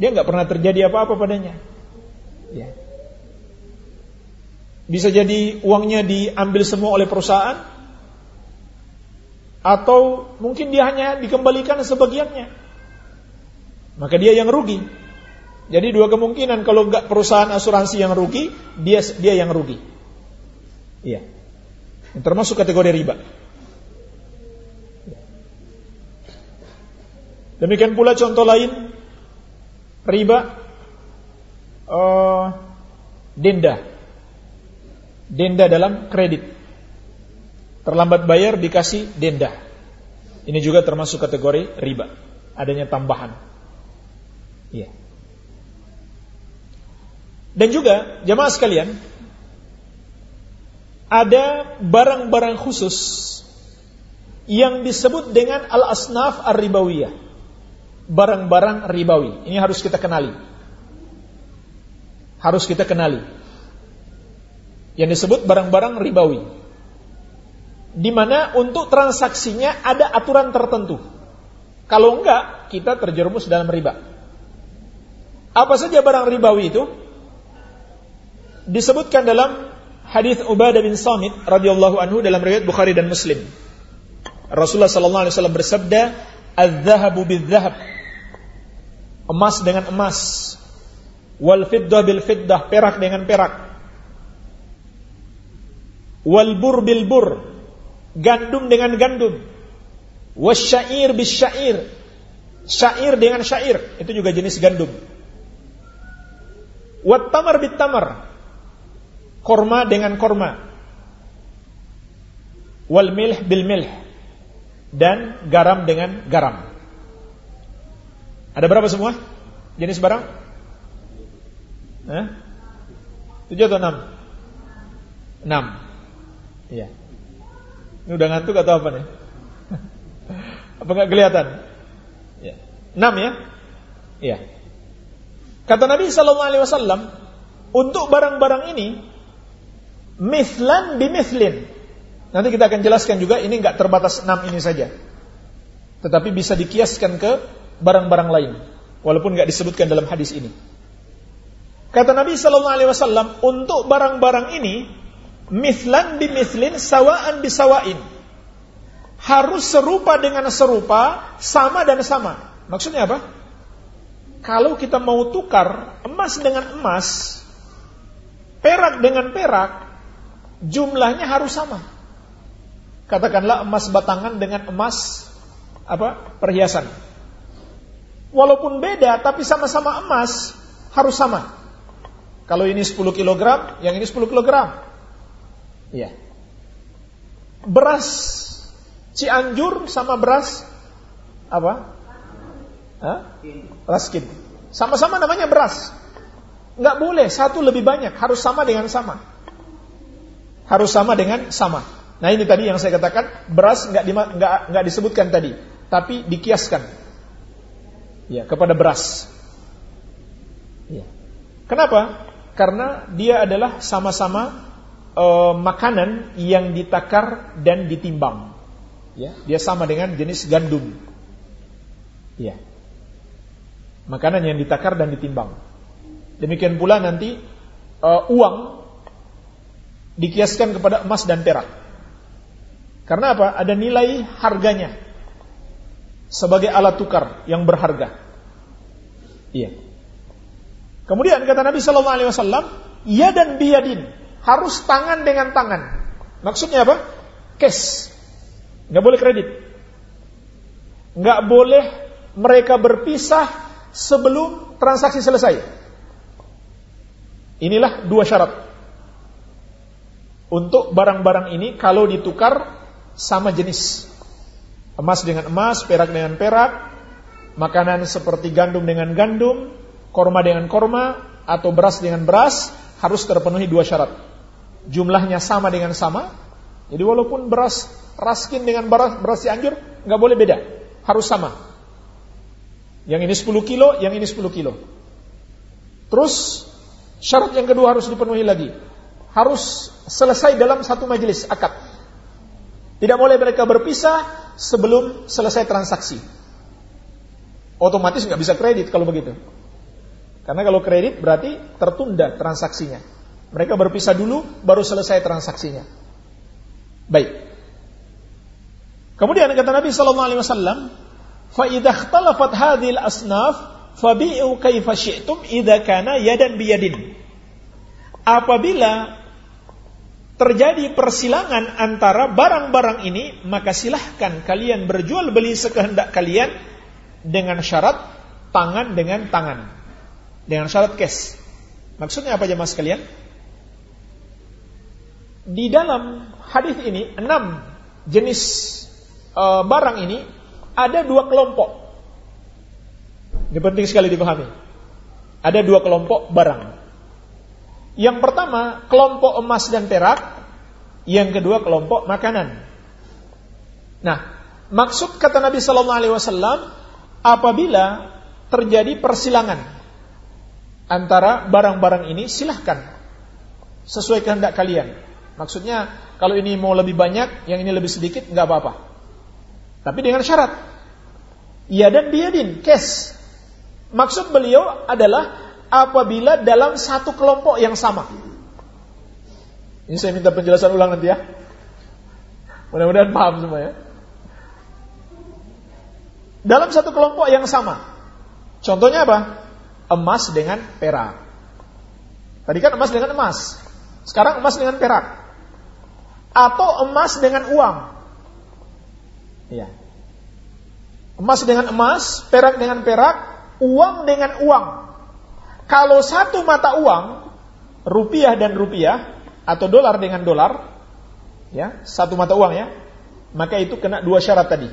dia nggak pernah terjadi apa-apa padanya. Ya. Bisa jadi uangnya diambil semua oleh perusahaan, atau mungkin dia hanya dikembalikan sebagiannya. Maka dia yang rugi. Jadi dua kemungkinan kalau nggak perusahaan asuransi yang rugi, dia dia yang rugi. Iya. Termasuk kategori riba. Demikian pula contoh lain riba uh, denda. Denda dalam kredit. Terlambat bayar dikasih denda. Ini juga termasuk kategori riba. Adanya tambahan. Iya. Dan juga jamaah sekalian, ada barang-barang khusus yang disebut dengan al-asnaf ar-ribawiyah. Barang-barang ribawi. Ini harus kita kenali. Harus kita kenali. Yang disebut barang-barang ribawi. Di mana untuk transaksinya ada aturan tertentu. Kalau enggak, kita terjerumus dalam riba. Apa saja barang ribawi itu? Disebutkan dalam hadis Ubadah bin Samit radhiyallahu anhu dalam riwayat Bukhari dan Muslim. Rasulullah sallallahu alaihi wasallam bersabda, "Adz-dzahabu bidz-dzahab." Emas dengan emas. Wal fiddah bil fiddah, perak dengan perak. Wal bur bil bur, gandum dengan gandum. Wasyair bis syair, syair dengan syair, itu juga jenis gandum. Wat tamar bit tamar, korma dengan korma. Wal milh bil milh. Dan garam dengan garam. Ada berapa semua? Jenis barang? Hah? Tujuh atau enam? Enam. Iya. Ini udah ngantuk atau apa nih? *laughs* apa nggak kelihatan? Ya. Enam ya? Iya. Kata Nabi Sallallahu Alaihi Wasallam, untuk barang-barang ini mislan bimislin. Nanti kita akan jelaskan juga ini nggak terbatas enam ini saja. Tetapi bisa dikiaskan ke barang-barang lain walaupun nggak disebutkan dalam hadis ini. Kata Nabi Shallallahu Alaihi Wasallam untuk barang-barang ini mislan bimislin sawaan bisawain harus serupa dengan serupa sama dan sama. Maksudnya apa? Kalau kita mau tukar emas dengan emas, perak dengan perak, jumlahnya harus sama. Katakanlah emas batangan dengan emas apa perhiasan. Walaupun beda tapi sama-sama emas harus sama. Kalau ini 10 kg, yang ini 10 kg. Iya. Beras Cianjur sama beras apa? Hah? Raskin. Sama-sama namanya beras. Enggak boleh satu lebih banyak, harus sama dengan sama harus sama dengan sama. Nah ini tadi yang saya katakan beras nggak nggak nggak disebutkan tadi, tapi dikiaskan ya kepada beras. Ya. Kenapa? Karena dia adalah sama-sama uh, makanan yang ditakar dan ditimbang. Ya, dia sama dengan jenis gandum. Ya. Makanan yang ditakar dan ditimbang. Demikian pula nanti uh, uang dikiaskan kepada emas dan perak. Karena apa? Ada nilai harganya sebagai alat tukar yang berharga. Iya. Kemudian kata Nabi Shallallahu Alaihi Wasallam, ya dan biyadin harus tangan dengan tangan. Maksudnya apa? Cash. Nggak boleh kredit. Nggak boleh mereka berpisah sebelum transaksi selesai. Inilah dua syarat untuk barang-barang ini kalau ditukar sama jenis. Emas dengan emas, perak dengan perak, makanan seperti gandum dengan gandum, korma dengan korma, atau beras dengan beras, harus terpenuhi dua syarat. Jumlahnya sama dengan sama, jadi walaupun beras raskin dengan beras, beras Cianjur, nggak boleh beda, harus sama. Yang ini 10 kilo, yang ini 10 kilo. Terus syarat yang kedua harus dipenuhi lagi, harus selesai dalam satu majelis akad. Tidak boleh mereka berpisah sebelum selesai transaksi. Otomatis nggak bisa kredit kalau begitu. Karena kalau kredit berarti tertunda transaksinya. Mereka berpisah dulu baru selesai transaksinya. Baik. Kemudian kata Nabi sallallahu alaihi wasallam, "Fa idza ikhtalafat hadhil asnaf fabi'u kaifa syi'tum idza kana yadan biyadin." Apabila terjadi persilangan antara barang-barang ini, maka silahkan kalian berjual beli sekehendak kalian dengan syarat tangan dengan tangan. Dengan syarat cash. Maksudnya apa jemaah sekalian? Di dalam hadis ini, enam jenis e, barang ini ada dua kelompok. Ini penting sekali dipahami. Ada dua kelompok barang. Yang pertama, kelompok emas dan perak. Yang kedua, kelompok makanan. Nah, maksud kata Nabi Sallallahu Alaihi Wasallam, apabila terjadi persilangan antara barang-barang ini, silahkan sesuai kehendak kalian. Maksudnya, kalau ini mau lebih banyak, yang ini lebih sedikit, nggak apa-apa. Tapi dengan syarat, iya dan biadin, cash. Maksud beliau adalah apabila dalam satu kelompok yang sama. Ini saya minta penjelasan ulang nanti ya. Mudah-mudahan paham semua ya. Dalam satu kelompok yang sama. Contohnya apa? Emas dengan perak. Tadi kan emas dengan emas. Sekarang emas dengan perak. Atau emas dengan uang. Iya. Emas dengan emas, perak dengan perak, uang dengan uang. Kalau satu mata uang, rupiah dan rupiah, atau dolar dengan dolar, ya, satu mata uang ya, maka itu kena dua syarat tadi.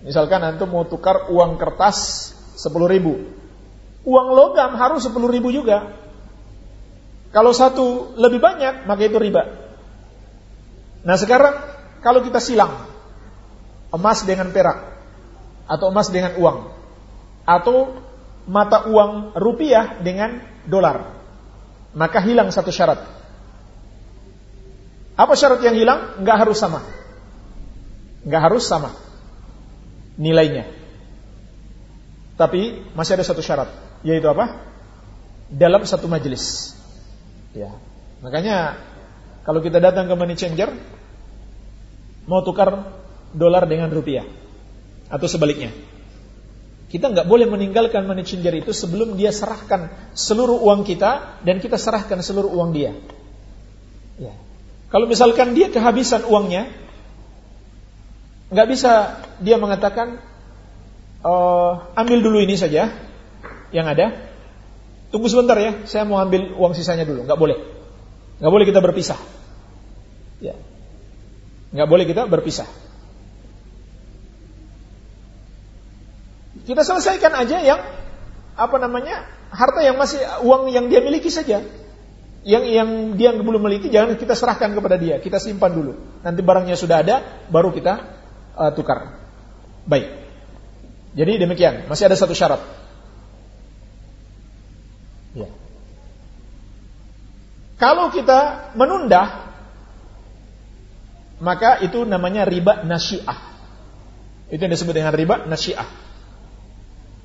Misalkan antum mau tukar uang kertas 10 ribu. Uang logam harus 10 ribu juga. Kalau satu lebih banyak, maka itu riba. Nah sekarang, kalau kita silang, emas dengan perak, atau emas dengan uang, atau mata uang rupiah dengan dolar. Maka hilang satu syarat. Apa syarat yang hilang? Enggak harus sama. Enggak harus sama nilainya. Tapi masih ada satu syarat, yaitu apa? Dalam satu majelis. Ya. Makanya kalau kita datang ke money changer mau tukar dolar dengan rupiah atau sebaliknya. Kita nggak boleh meninggalkan money changer itu sebelum dia serahkan seluruh uang kita dan kita serahkan seluruh uang dia. Ya. Kalau misalkan dia kehabisan uangnya, nggak bisa dia mengatakan uh, ambil dulu ini saja yang ada. Tunggu sebentar ya, saya mau ambil uang sisanya dulu. Nggak boleh, nggak boleh kita berpisah. Ya, nggak boleh kita berpisah. Kita selesaikan aja yang apa namanya harta yang masih uang yang dia miliki saja. Yang yang dia belum miliki jangan kita serahkan kepada dia, kita simpan dulu. Nanti barangnya sudah ada, baru kita uh, tukar. Baik. Jadi demikian, masih ada satu syarat. Kalau kita menunda, maka itu namanya riba nasyiah. Itu yang disebut dengan riba nasyiah.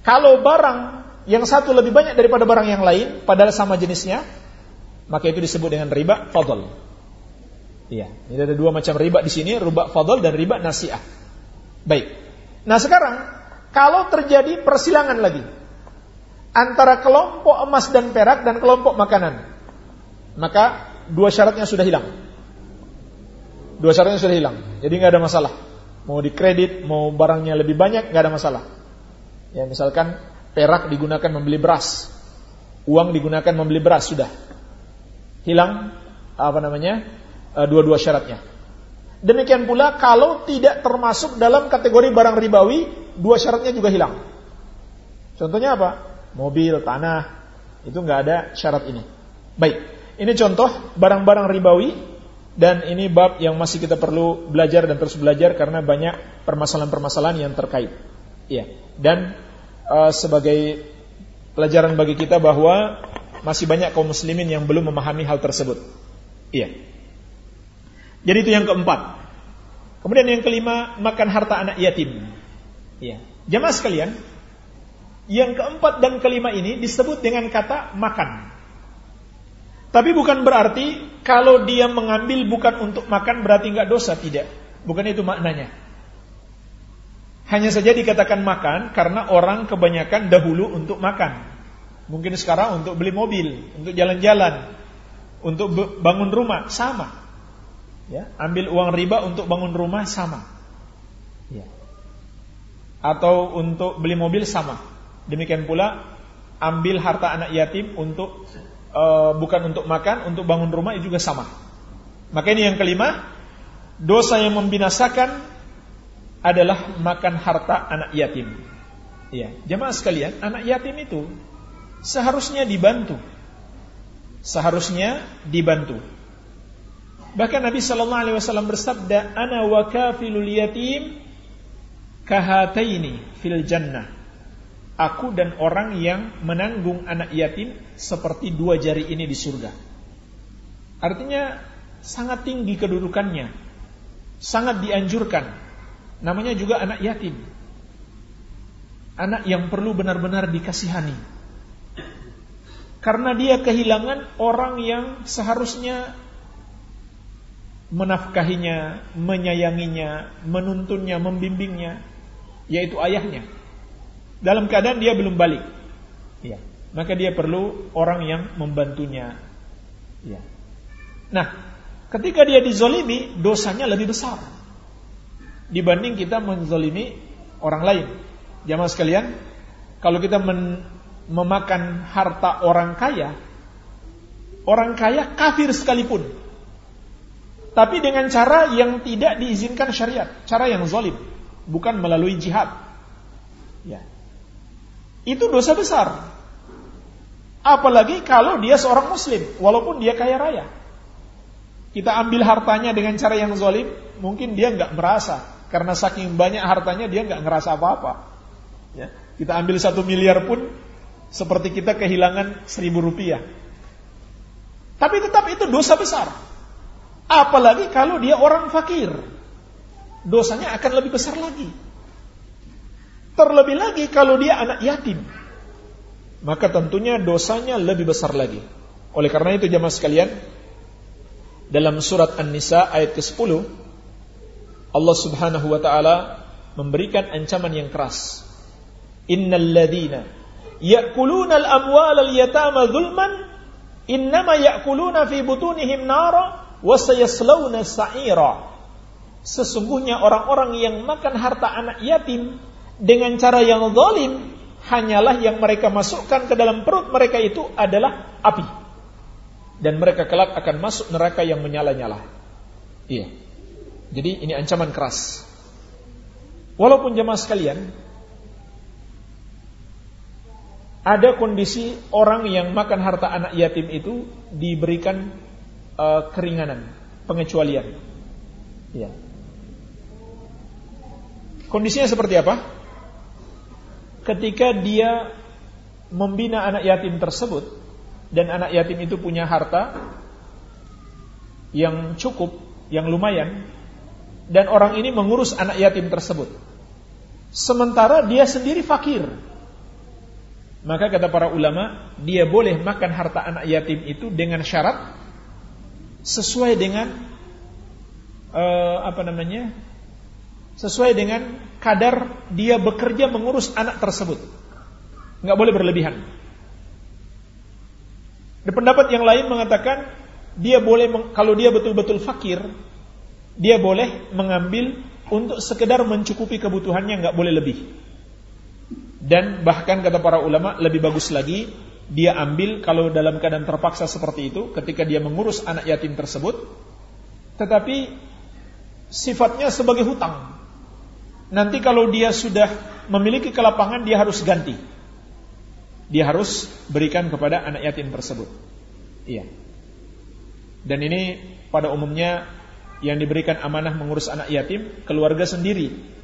Kalau barang yang satu lebih banyak daripada barang yang lain, padahal sama jenisnya, maka itu disebut dengan riba fadl. Iya, ini ada dua macam riba di sini, riba fadl dan riba nasiah. Baik. Nah sekarang, kalau terjadi persilangan lagi antara kelompok emas dan perak dan kelompok makanan, maka dua syaratnya sudah hilang. Dua syaratnya sudah hilang, jadi nggak ada masalah. Mau dikredit, mau barangnya lebih banyak, nggak ada masalah. Ya, misalkan perak digunakan membeli beras, uang digunakan membeli beras sudah hilang apa namanya e, dua-dua syaratnya. Demikian pula kalau tidak termasuk dalam kategori barang ribawi, dua syaratnya juga hilang. Contohnya apa? Mobil, tanah, itu nggak ada syarat ini. Baik, ini contoh barang-barang ribawi dan ini bab yang masih kita perlu belajar dan terus belajar karena banyak permasalahan-permasalahan yang terkait. Iya. Dan uh, sebagai pelajaran bagi kita bahwa masih banyak kaum muslimin yang belum memahami hal tersebut. Iya. Jadi itu yang keempat. Kemudian yang kelima, makan harta anak yatim. Iya. Jamaah sekalian, yang keempat dan kelima ini disebut dengan kata makan. Tapi bukan berarti kalau dia mengambil bukan untuk makan berarti nggak dosa, tidak. Bukan itu maknanya. Hanya saja dikatakan makan karena orang kebanyakan dahulu untuk makan. Mungkin sekarang untuk beli mobil, untuk jalan-jalan, untuk bangun rumah sama. Ya, ambil uang riba untuk bangun rumah sama. Ya. Atau untuk beli mobil sama. Demikian pula ambil harta anak yatim untuk uh, bukan untuk makan, untuk bangun rumah itu juga sama. Maka ini yang kelima, dosa yang membinasakan adalah makan harta anak yatim. Iya, jemaah sekalian, anak yatim itu seharusnya dibantu. Seharusnya dibantu. Bahkan Nabi Shallallahu Alaihi Wasallam bersabda, "Ana wakafilul yatim kahataini fil jannah." Aku dan orang yang menanggung anak yatim seperti dua jari ini di surga. Artinya sangat tinggi kedudukannya, sangat dianjurkan. Namanya juga anak yatim. Anak yang perlu benar-benar dikasihani karena dia kehilangan orang yang seharusnya menafkahinya, menyayanginya, menuntunnya, membimbingnya, yaitu ayahnya. Dalam keadaan dia belum balik. Ya. Maka dia perlu orang yang membantunya. Ya. Nah, ketika dia dizolimi, dosanya lebih besar dibanding kita menzolimi orang lain. Jamaah sekalian, kalau kita men memakan harta orang kaya, orang kaya kafir sekalipun. Tapi dengan cara yang tidak diizinkan syariat, cara yang zalim, bukan melalui jihad. Ya. Itu dosa besar. Apalagi kalau dia seorang muslim, walaupun dia kaya raya. Kita ambil hartanya dengan cara yang zalim, mungkin dia nggak merasa karena saking banyak hartanya dia nggak ngerasa apa-apa. Ya. Kita ambil satu miliar pun seperti kita kehilangan seribu rupiah. Tapi tetap itu dosa besar. Apalagi kalau dia orang fakir. Dosanya akan lebih besar lagi. Terlebih lagi kalau dia anak yatim. Maka tentunya dosanya lebih besar lagi. Oleh karena itu jamaah sekalian, dalam surat An-Nisa ayat ke-10, Allah Subhanahu wa taala memberikan ancaman yang keras. Innal ladina ya'kuluna al-amwal al-yatama zulman innama ya'kuluna fi butunihim nara wa sayaslawna sa'ira sesungguhnya orang-orang yang makan harta anak yatim dengan cara yang zalim hanyalah yang mereka masukkan ke dalam perut mereka itu adalah api dan mereka kelak akan masuk neraka yang menyala-nyala iya jadi ini ancaman keras walaupun jemaah sekalian ada kondisi orang yang makan harta anak yatim itu diberikan uh, keringanan, pengecualian. Ya. Kondisinya seperti apa? Ketika dia membina anak yatim tersebut dan anak yatim itu punya harta yang cukup, yang lumayan dan orang ini mengurus anak yatim tersebut. Sementara dia sendiri fakir, maka kata para ulama, dia boleh makan harta anak yatim itu dengan syarat sesuai dengan uh, apa namanya? Sesuai dengan kadar dia bekerja mengurus anak tersebut. Nggak boleh berlebihan. Di pendapat yang lain mengatakan dia boleh kalau dia betul-betul fakir, dia boleh mengambil untuk sekedar mencukupi kebutuhannya nggak boleh lebih. Dan bahkan kata para ulama lebih bagus lagi dia ambil kalau dalam keadaan terpaksa seperti itu ketika dia mengurus anak yatim tersebut tetapi sifatnya sebagai hutang. Nanti kalau dia sudah memiliki kelapangan dia harus ganti. Dia harus berikan kepada anak yatim tersebut. Iya. Dan ini pada umumnya yang diberikan amanah mengurus anak yatim keluarga sendiri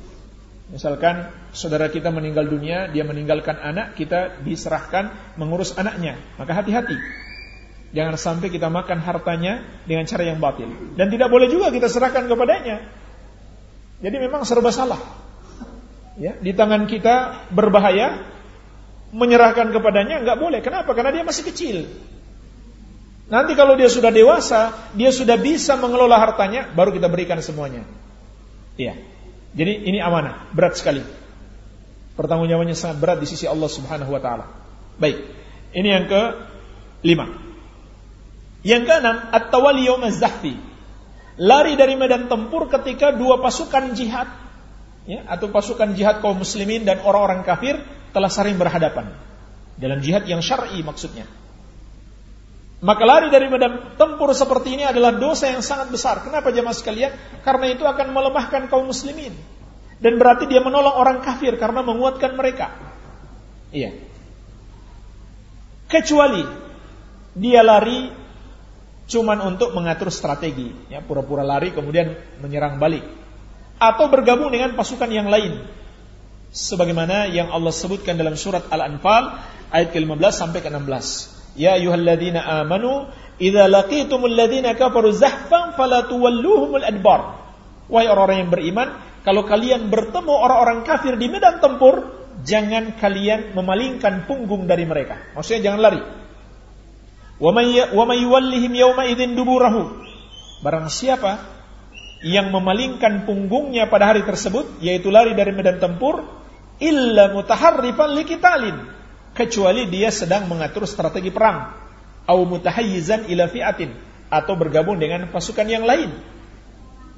Misalkan saudara kita meninggal dunia, dia meninggalkan anak, kita diserahkan mengurus anaknya. Maka hati-hati. Jangan sampai kita makan hartanya dengan cara yang batil. Dan tidak boleh juga kita serahkan kepadanya. Jadi memang serba salah. Ya, di tangan kita berbahaya, menyerahkan kepadanya nggak boleh. Kenapa? Karena dia masih kecil. Nanti kalau dia sudah dewasa, dia sudah bisa mengelola hartanya, baru kita berikan semuanya. Iya. Jadi ini amanah, berat sekali. Pertanggungjawabannya sangat berat di sisi Allah Subhanahu wa taala. Baik. Ini yang ke lima. Yang keenam, at-tawali yawm zahfi Lari dari medan tempur ketika dua pasukan jihad ya, atau pasukan jihad kaum muslimin dan orang-orang kafir telah saling berhadapan. Dalam jihad yang syar'i maksudnya. Maka lari dari medan tempur seperti ini adalah dosa yang sangat besar. Kenapa jemaah sekalian? Karena itu akan melemahkan kaum muslimin. Dan berarti dia menolong orang kafir karena menguatkan mereka. Iya. Kecuali dia lari cuman untuk mengatur strategi, ya pura-pura lari kemudian menyerang balik atau bergabung dengan pasukan yang lain. Sebagaimana yang Allah sebutkan dalam surat Al-Anfal ayat ke-15 sampai ke-16. Ya ayyuhalladzina amanu idza laqitumul ladzina kafaru zahfan fala tuwalluhumul adbar. Wahai orang-orang yang beriman, kalau kalian bertemu orang-orang kafir di medan tempur, jangan kalian memalingkan punggung dari mereka. Maksudnya jangan lari. Wa may yuwallihim duburahu. Barang siapa yang memalingkan punggungnya pada hari tersebut, yaitu lari dari medan tempur, illa mutaharrifan liqitalin kecuali dia sedang mengatur strategi perang au mutahayyizan ila fi'atin atau bergabung dengan pasukan yang lain.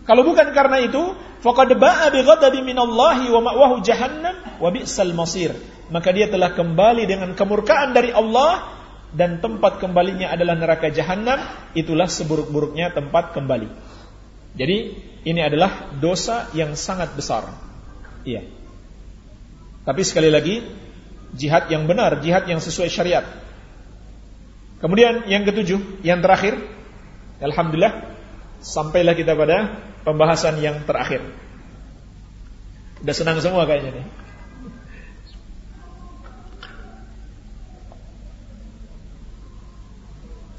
Kalau bukan karena itu, faqad ba'a bi ghadabi minallahi wa ma'wahu jahannam wa bi'sal masir. Maka dia telah kembali dengan kemurkaan dari Allah dan tempat kembalinya adalah neraka jahanam, itulah seburuk-buruknya tempat kembali. Jadi, ini adalah dosa yang sangat besar. Iya. Tapi sekali lagi, jihad yang benar, jihad yang sesuai syariat. Kemudian yang ketujuh, yang terakhir, alhamdulillah sampailah kita pada pembahasan yang terakhir. Udah senang semua kayaknya nih.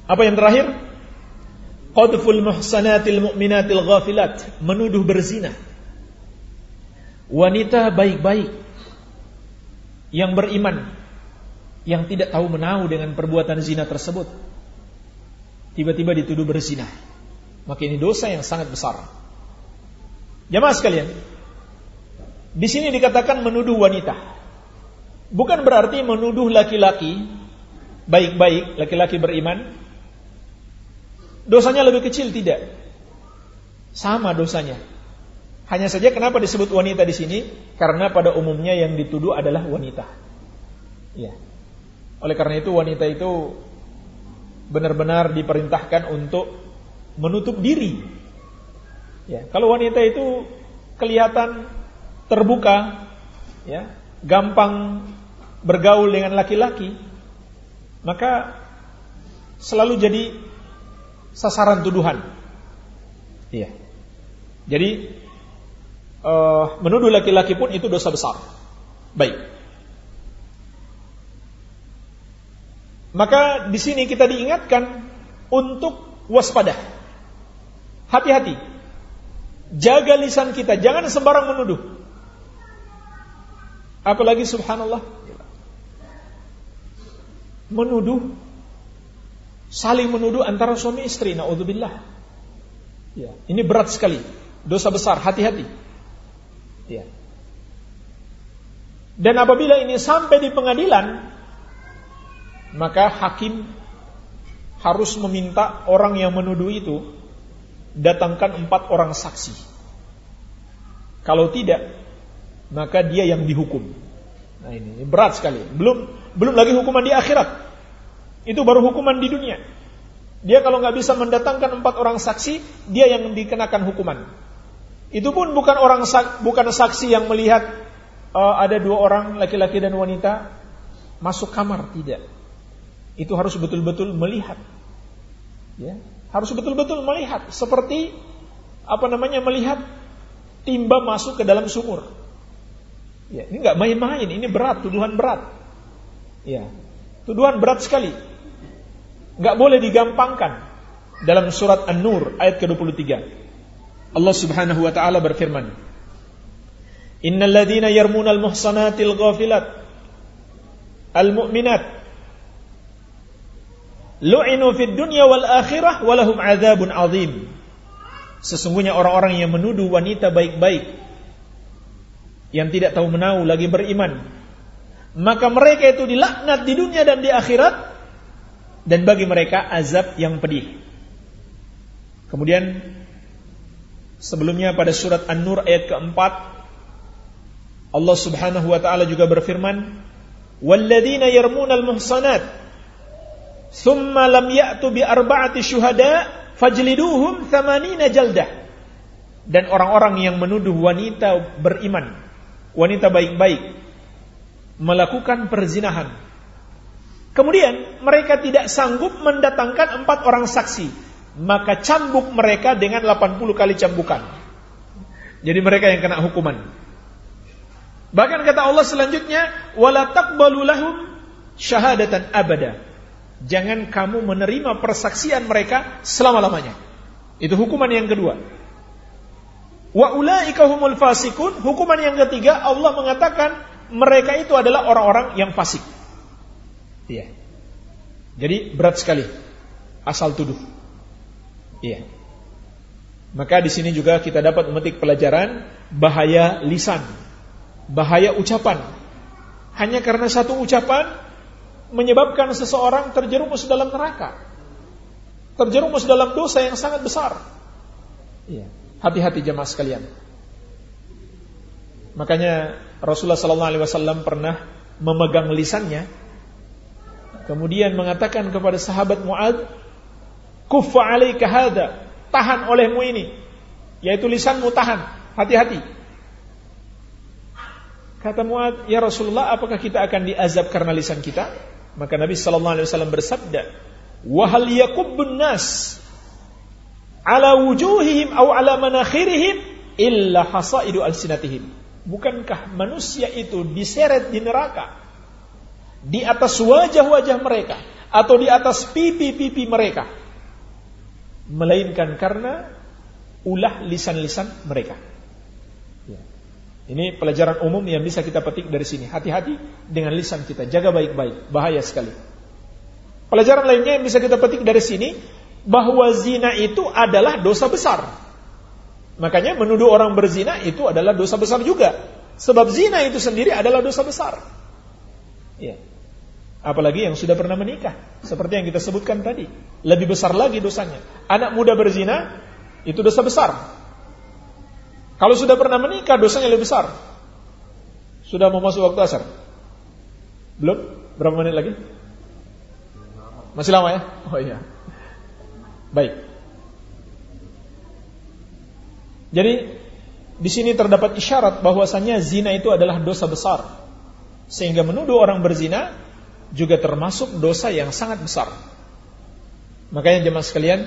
Apa yang terakhir? Qadful muhsanatil mu'minatil ghafilat, menuduh berzina. Wanita baik-baik. Yang beriman. Yang tidak tahu menahu dengan perbuatan zina tersebut. Tiba-tiba dituduh berzina. Maka ini dosa yang sangat besar. Jamaah sekalian di sini dikatakan menuduh wanita. Bukan berarti menuduh laki-laki baik-baik laki-laki beriman dosanya lebih kecil tidak sama dosanya hanya saja kenapa disebut wanita di sini? Karena pada umumnya yang dituduh adalah wanita. Ya. Oleh karena itu wanita itu benar-benar diperintahkan untuk menutup diri. Ya, kalau wanita itu kelihatan terbuka, ya, gampang bergaul dengan laki-laki, maka selalu jadi sasaran tuduhan. Iya. Jadi uh, menuduh laki-laki pun itu dosa besar. Baik. Maka di sini kita diingatkan untuk waspada. Hati-hati. Jaga lisan kita, jangan sembarang menuduh. Apalagi subhanallah menuduh saling menuduh antara suami istri naudzubillah. Ya, ini berat sekali. Dosa besar, hati-hati. Ya. Dan apabila ini sampai di pengadilan, maka hakim harus meminta orang yang menuduh itu datangkan empat orang saksi. Kalau tidak, maka dia yang dihukum. Nah ini berat sekali. Belum belum lagi hukuman di akhirat. Itu baru hukuman di dunia. Dia kalau nggak bisa mendatangkan empat orang saksi, dia yang dikenakan hukuman. Itu pun bukan orang bukan saksi yang melihat uh, ada dua orang laki-laki dan wanita masuk kamar, tidak. Itu harus betul-betul melihat. Ya, harus betul-betul melihat seperti apa namanya melihat timba masuk ke dalam sumur. Ya, ini nggak main-main, ini berat, tuduhan berat. Ya, tuduhan berat sekali. Nggak boleh digampangkan. Dalam surat An-Nur ayat ke-23. Allah Subhanahu wa taala berfirman, "Innal ladzina yarmunal muhsanatil ghafilat al-mu'minat lu'inu fid dunya wal akhirah wa lahum adzabun adzim." Sesungguhnya orang-orang yang menuduh wanita baik-baik yang tidak tahu menahu lagi beriman, maka mereka itu dilaknat di dunia dan di akhirat dan bagi mereka azab yang pedih. Kemudian sebelumnya pada surat An-Nur ayat keempat Allah Subhanahu wa taala juga berfirman, "Walladzina yarmunal muhsanat thumma lam ya'tu bi arba'ati syuhada fajliduhum thamanina jaldah." Dan orang-orang yang menuduh wanita beriman, wanita baik-baik melakukan perzinahan Kemudian mereka tidak sanggup mendatangkan empat orang saksi. Maka cambuk mereka dengan 80 kali cambukan. Jadi mereka yang kena hukuman. Bahkan kata Allah selanjutnya, "Wala taqbalu lahum syahadatan abada." Jangan kamu menerima persaksian mereka selama-lamanya. Itu hukuman yang kedua. Wa ulaika humul fasikun. Hukuman yang ketiga Allah mengatakan mereka itu adalah orang-orang yang fasik. Iya. Jadi berat sekali asal tuduh. Iya. Maka di sini juga kita dapat memetik pelajaran bahaya lisan, bahaya ucapan. Hanya karena satu ucapan menyebabkan seseorang terjerumus dalam neraka. Terjerumus dalam dosa yang sangat besar. Iya. Hati-hati jemaah sekalian. Makanya Rasulullah wasallam pernah memegang lisannya Kemudian mengatakan kepada sahabat Mu'ad, Kuffa alaika hadha, tahan olehmu ini. Yaitu lisanmu tahan, hati-hati. Kata Mu'ad, Ya Rasulullah, apakah kita akan diazab karena lisan kita? Maka Nabi Sallallahu Alaihi Wasallam bersabda, Wahal yakubbun nas ala wujuhihim aw ala manakhirihim illa hasaidu alsinatihim. Bukankah manusia itu diseret di neraka di atas wajah-wajah mereka atau di atas pipi-pipi mereka melainkan karena ulah lisan-lisan mereka. Ya. Ini pelajaran umum yang bisa kita petik dari sini. Hati-hati dengan lisan kita, jaga baik-baik, bahaya sekali. Pelajaran lainnya yang bisa kita petik dari sini bahwa zina itu adalah dosa besar. Makanya menuduh orang berzina itu adalah dosa besar juga. Sebab zina itu sendiri adalah dosa besar. Ya. Apalagi yang sudah pernah menikah. Seperti yang kita sebutkan tadi. Lebih besar lagi dosanya. Anak muda berzina, itu dosa besar. Kalau sudah pernah menikah, dosanya lebih besar. Sudah mau masuk waktu asar? Belum? Berapa menit lagi? Masih lama ya? Oh iya. Baik. Jadi di sini terdapat isyarat bahwasanya zina itu adalah dosa besar. Sehingga menuduh orang berzina juga termasuk dosa yang sangat besar. Makanya jemaah sekalian,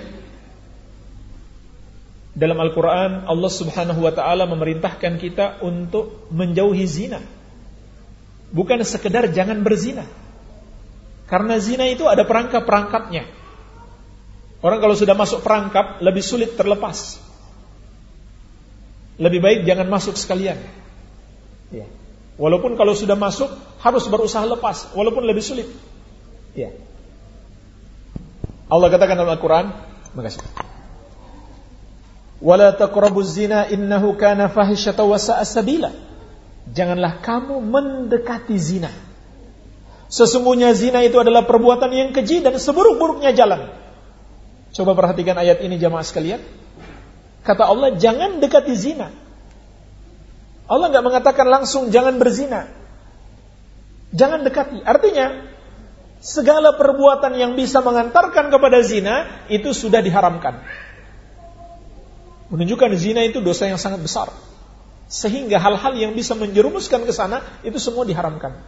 dalam Al-Quran Allah subhanahu wa ta'ala memerintahkan kita untuk menjauhi zina. Bukan sekedar jangan berzina. Karena zina itu ada perangkap-perangkapnya. Orang kalau sudah masuk perangkap lebih sulit terlepas. Lebih baik jangan masuk sekalian. Ya. Walaupun kalau sudah masuk harus berusaha lepas, walaupun lebih sulit. Ya. Allah katakan dalam Al-Quran, makasih. Wala taqrabuz zina innahu kana fahisyata wa sabila. Janganlah kamu mendekati zina. Sesungguhnya zina itu adalah perbuatan yang keji dan seburuk-buruknya jalan. Coba perhatikan ayat ini jamaah sekalian. Kata Allah, jangan dekati zina. Allah nggak mengatakan langsung jangan berzina. Jangan dekati. Artinya, segala perbuatan yang bisa mengantarkan kepada zina itu sudah diharamkan. Menunjukkan zina itu dosa yang sangat besar. Sehingga hal-hal yang bisa menjerumuskan ke sana itu semua diharamkan.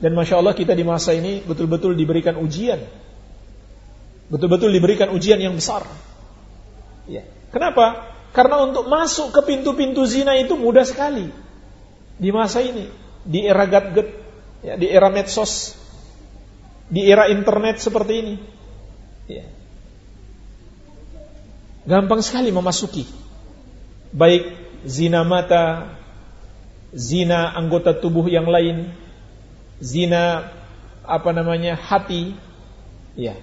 Dan masya Allah kita di masa ini betul-betul diberikan ujian. Betul-betul diberikan ujian yang besar. Ya. Kenapa? Karena untuk masuk ke pintu-pintu zina itu mudah sekali. Di masa ini, di era gadget, ya, di era medsos, di era internet seperti ini. Ya. Gampang sekali memasuki. Baik zina mata, zina anggota tubuh yang lain, zina apa namanya hati, ya.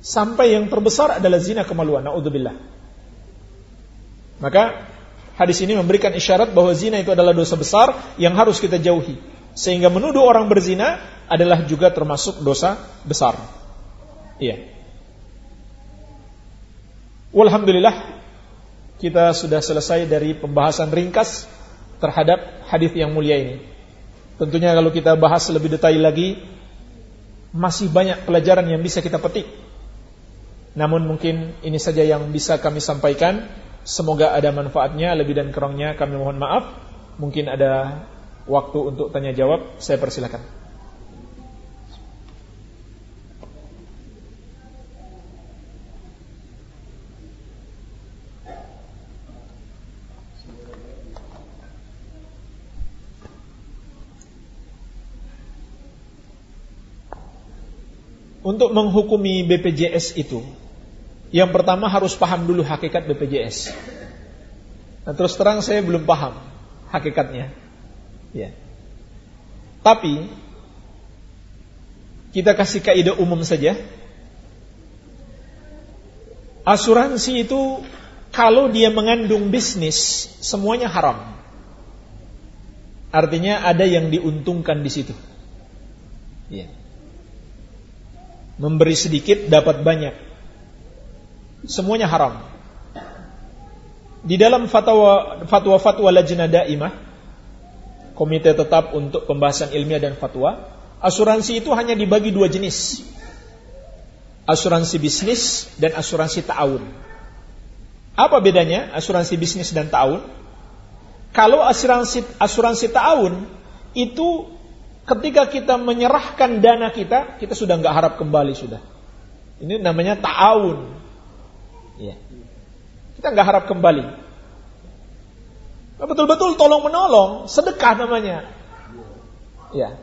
Sampai yang terbesar adalah zina kemaluan. Naudzubillah. Maka hadis ini memberikan isyarat bahwa zina itu adalah dosa besar yang harus kita jauhi. Sehingga menuduh orang berzina adalah juga termasuk dosa besar. Iya. Walhamdulillah kita sudah selesai dari pembahasan ringkas terhadap hadis yang mulia ini. Tentunya kalau kita bahas lebih detail lagi masih banyak pelajaran yang bisa kita petik. Namun mungkin ini saja yang bisa kami sampaikan. Semoga ada manfaatnya, lebih dan kurangnya kami mohon maaf. Mungkin ada waktu untuk tanya jawab, saya persilakan. Untuk menghukumi BPJS itu, yang pertama harus paham dulu hakikat BPJS. Nah, terus terang saya belum paham hakikatnya. Ya. Tapi kita kasih kaidah umum saja. Asuransi itu kalau dia mengandung bisnis, semuanya haram. Artinya ada yang diuntungkan di situ. Ya memberi sedikit dapat banyak. Semuanya haram. Di dalam fatwa fatwa fatwa lajnah daimah, komite tetap untuk pembahasan ilmiah dan fatwa, asuransi itu hanya dibagi dua jenis. Asuransi bisnis dan asuransi ta'awun. Apa bedanya asuransi bisnis dan ta'awun? Kalau asuransi asuransi ta'awun itu ketika kita menyerahkan dana kita, kita sudah nggak harap kembali sudah. Ini namanya ta'awun. Ya. Kita nggak harap kembali. Betul-betul tolong menolong, sedekah namanya. Ya.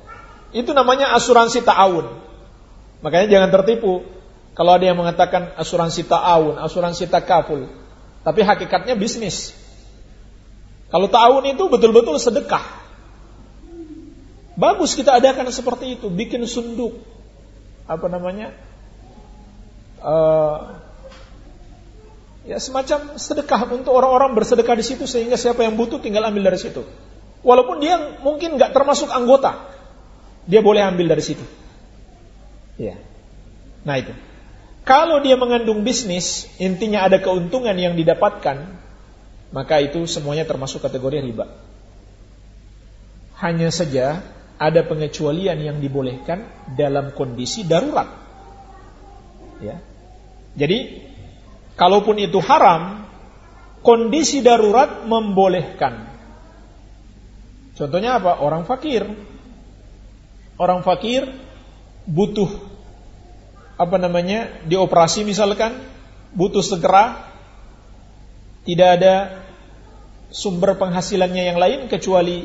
Itu namanya asuransi ta'awun. Makanya jangan tertipu kalau ada yang mengatakan asuransi ta'awun, asuransi takaful. Tapi hakikatnya bisnis. Kalau ta'awun itu betul-betul sedekah. Bagus kita adakan seperti itu, bikin sunduk. Apa namanya? Uh, ya semacam sedekah untuk orang-orang bersedekah di situ sehingga siapa yang butuh tinggal ambil dari situ. Walaupun dia mungkin nggak termasuk anggota, dia boleh ambil dari situ. Ya. Nah itu. Kalau dia mengandung bisnis, intinya ada keuntungan yang didapatkan, maka itu semuanya termasuk kategori riba. Hanya saja ada pengecualian yang dibolehkan dalam kondisi darurat. Ya. Jadi, kalaupun itu haram, kondisi darurat membolehkan. Contohnya apa? Orang fakir. Orang fakir butuh apa namanya? dioperasi misalkan, butuh segera tidak ada sumber penghasilannya yang lain kecuali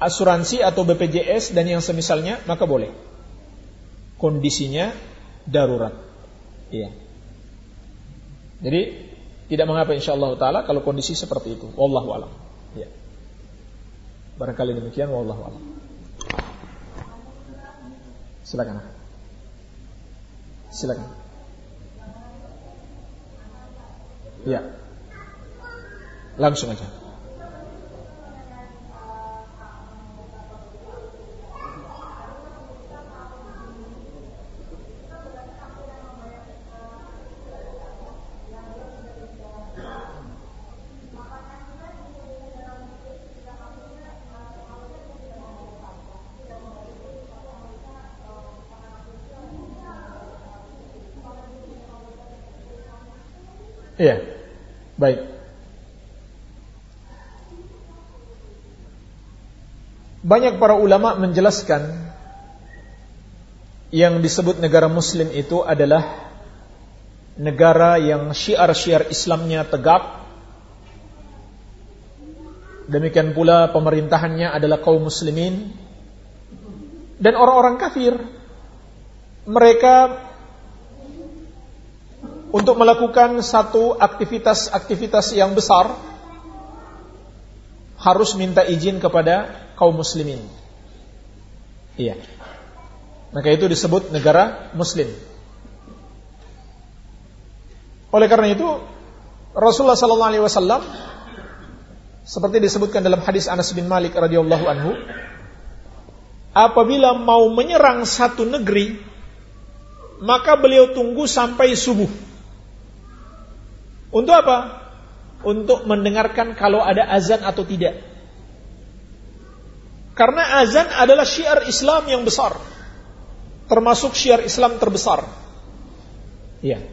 asuransi atau BPJS dan yang semisalnya maka boleh. Kondisinya darurat. Iya. Jadi tidak mengapa insyaallah taala kalau kondisi seperti itu. Wallahu alam. Iya. Barangkali demikian wallahu alam. Silakan. Silakan. Ya. Langsung aja. Iya. Baik. Banyak para ulama menjelaskan yang disebut negara muslim itu adalah negara yang syiar-syiar Islamnya tegap. Demikian pula pemerintahannya adalah kaum muslimin dan orang-orang kafir. Mereka untuk melakukan satu aktivitas-aktivitas yang besar harus minta izin kepada kaum muslimin. Iya. Maka itu disebut negara muslim. Oleh karena itu Rasulullah sallallahu alaihi wasallam seperti disebutkan dalam hadis Anas bin Malik radhiyallahu anhu apabila mau menyerang satu negeri, maka beliau tunggu sampai subuh. Untuk apa? Untuk mendengarkan kalau ada azan atau tidak. Karena azan adalah syiar Islam yang besar. Termasuk syiar Islam terbesar. Ya.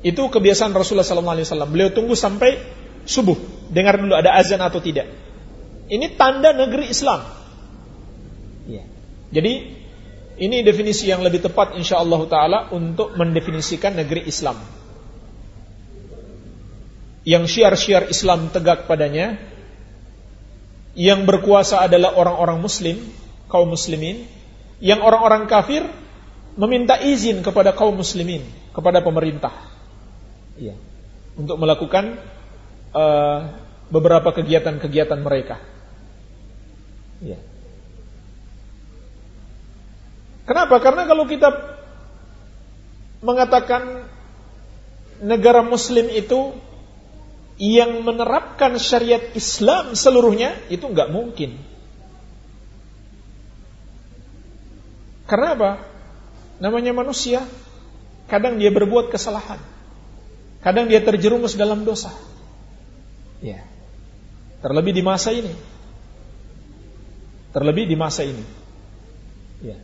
Itu kebiasaan Rasulullah SAW. Beliau tunggu sampai subuh. Dengar dulu ada azan atau tidak. Ini tanda negeri Islam. Ya. Jadi ini definisi yang lebih tepat insya Allah Taala untuk mendefinisikan negeri Islam. Yang syiar-syiar Islam tegak padanya, yang berkuasa adalah orang-orang Muslim, kaum Muslimin, yang orang-orang kafir meminta izin kepada kaum Muslimin, kepada pemerintah ya, untuk melakukan uh, beberapa kegiatan-kegiatan mereka. Ya. Kenapa? Karena kalau kita mengatakan negara Muslim itu yang menerapkan syariat Islam seluruhnya itu nggak mungkin. Karena apa? Namanya manusia, kadang dia berbuat kesalahan. Kadang dia terjerumus dalam dosa. Ya. Terlebih di masa ini. Terlebih di masa ini. Ya.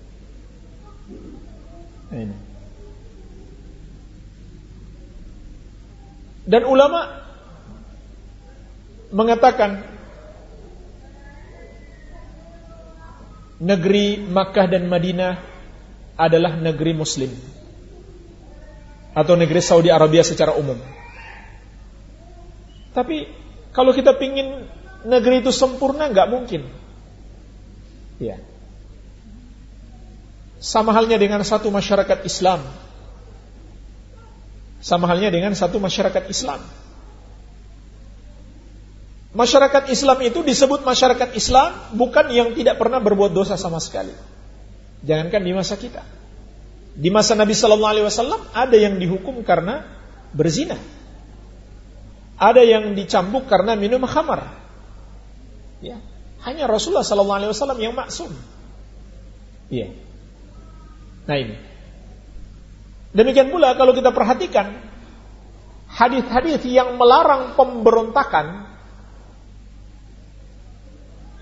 Ini. Dan ulama mengatakan negeri Makkah dan Madinah adalah negeri muslim atau negeri Saudi Arabia secara umum. Tapi kalau kita pingin negeri itu sempurna nggak mungkin. Ya. Sama halnya dengan satu masyarakat Islam. Sama halnya dengan satu masyarakat Islam. Masyarakat Islam itu disebut masyarakat Islam bukan yang tidak pernah berbuat dosa sama sekali. Jangankan di masa kita. Di masa Nabi Sallallahu Alaihi Wasallam ada yang dihukum karena berzina, ada yang dicambuk karena minum khamar. Ya, hanya Rasulullah Sallallahu Alaihi Wasallam yang maksum. Iya. Nah ini. Demikian pula kalau kita perhatikan hadis-hadis yang melarang pemberontakan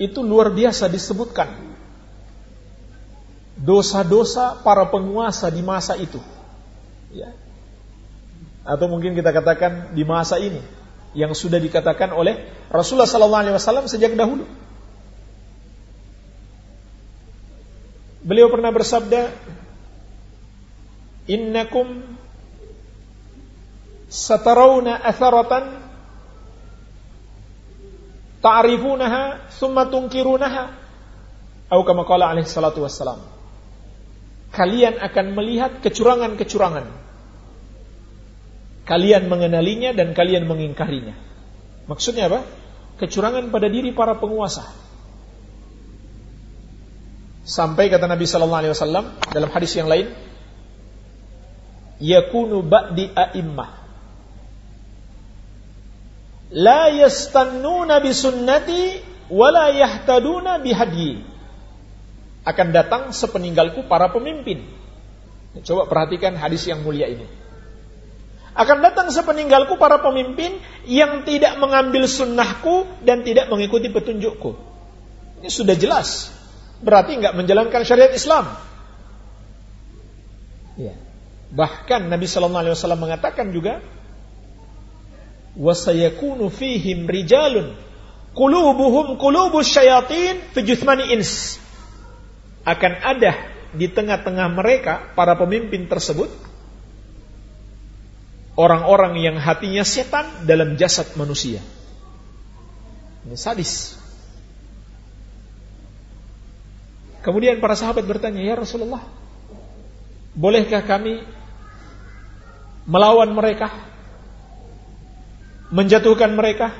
itu luar biasa disebutkan dosa-dosa para penguasa di masa itu. Ya. Atau mungkin kita katakan di masa ini yang sudah dikatakan oleh Rasulullah SAW sejak dahulu. Beliau pernah bersabda, "Innakum satarawna atharatan ta'rifunaha thumma tunkirunaha." Atau kama qala alaihi salatu wassalam kalian akan melihat kecurangan-kecurangan. Kalian mengenalinya dan kalian mengingkarinya. Maksudnya apa? Kecurangan pada diri para penguasa. Sampai kata Nabi sallallahu alaihi wasallam dalam hadis yang lain, yakunu ba'di a'immah la yastannuna bi sunnati wa la yahtaduna akan datang sepeninggalku para pemimpin. Coba perhatikan hadis yang mulia ini. Akan datang sepeninggalku para pemimpin yang tidak mengambil sunnahku dan tidak mengikuti petunjukku. Ini sudah jelas. Berarti nggak menjalankan syariat Islam. Ya. Bahkan Nabi Shallallahu Alaihi Wasallam mengatakan juga, wasayakunu fihim rijalun kulubuhum kulubus syayatin fi ins akan ada di tengah-tengah mereka para pemimpin tersebut orang-orang yang hatinya setan dalam jasad manusia. Ini sadis. Kemudian para sahabat bertanya, "Ya Rasulullah, bolehkah kami melawan mereka? Menjatuhkan mereka?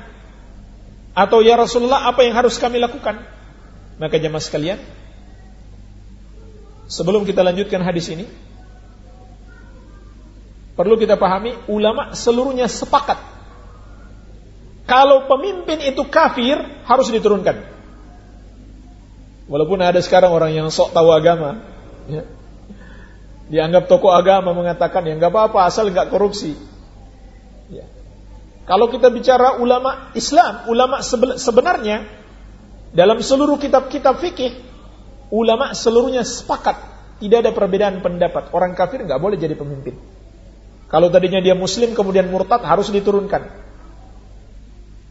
Atau ya Rasulullah, apa yang harus kami lakukan?" Maka jemaah sekalian, Sebelum kita lanjutkan hadis ini, perlu kita pahami ulama seluruhnya sepakat kalau pemimpin itu kafir harus diturunkan. Walaupun ada sekarang orang yang sok tahu agama, ya. dianggap tokoh agama mengatakan ya nggak apa-apa asal nggak korupsi. Ya. Kalau kita bicara ulama Islam, ulama sebenarnya dalam seluruh kitab-kitab fikih, ulama seluruhnya sepakat tidak ada perbedaan pendapat. Orang kafir nggak boleh jadi pemimpin. Kalau tadinya dia muslim kemudian murtad harus diturunkan.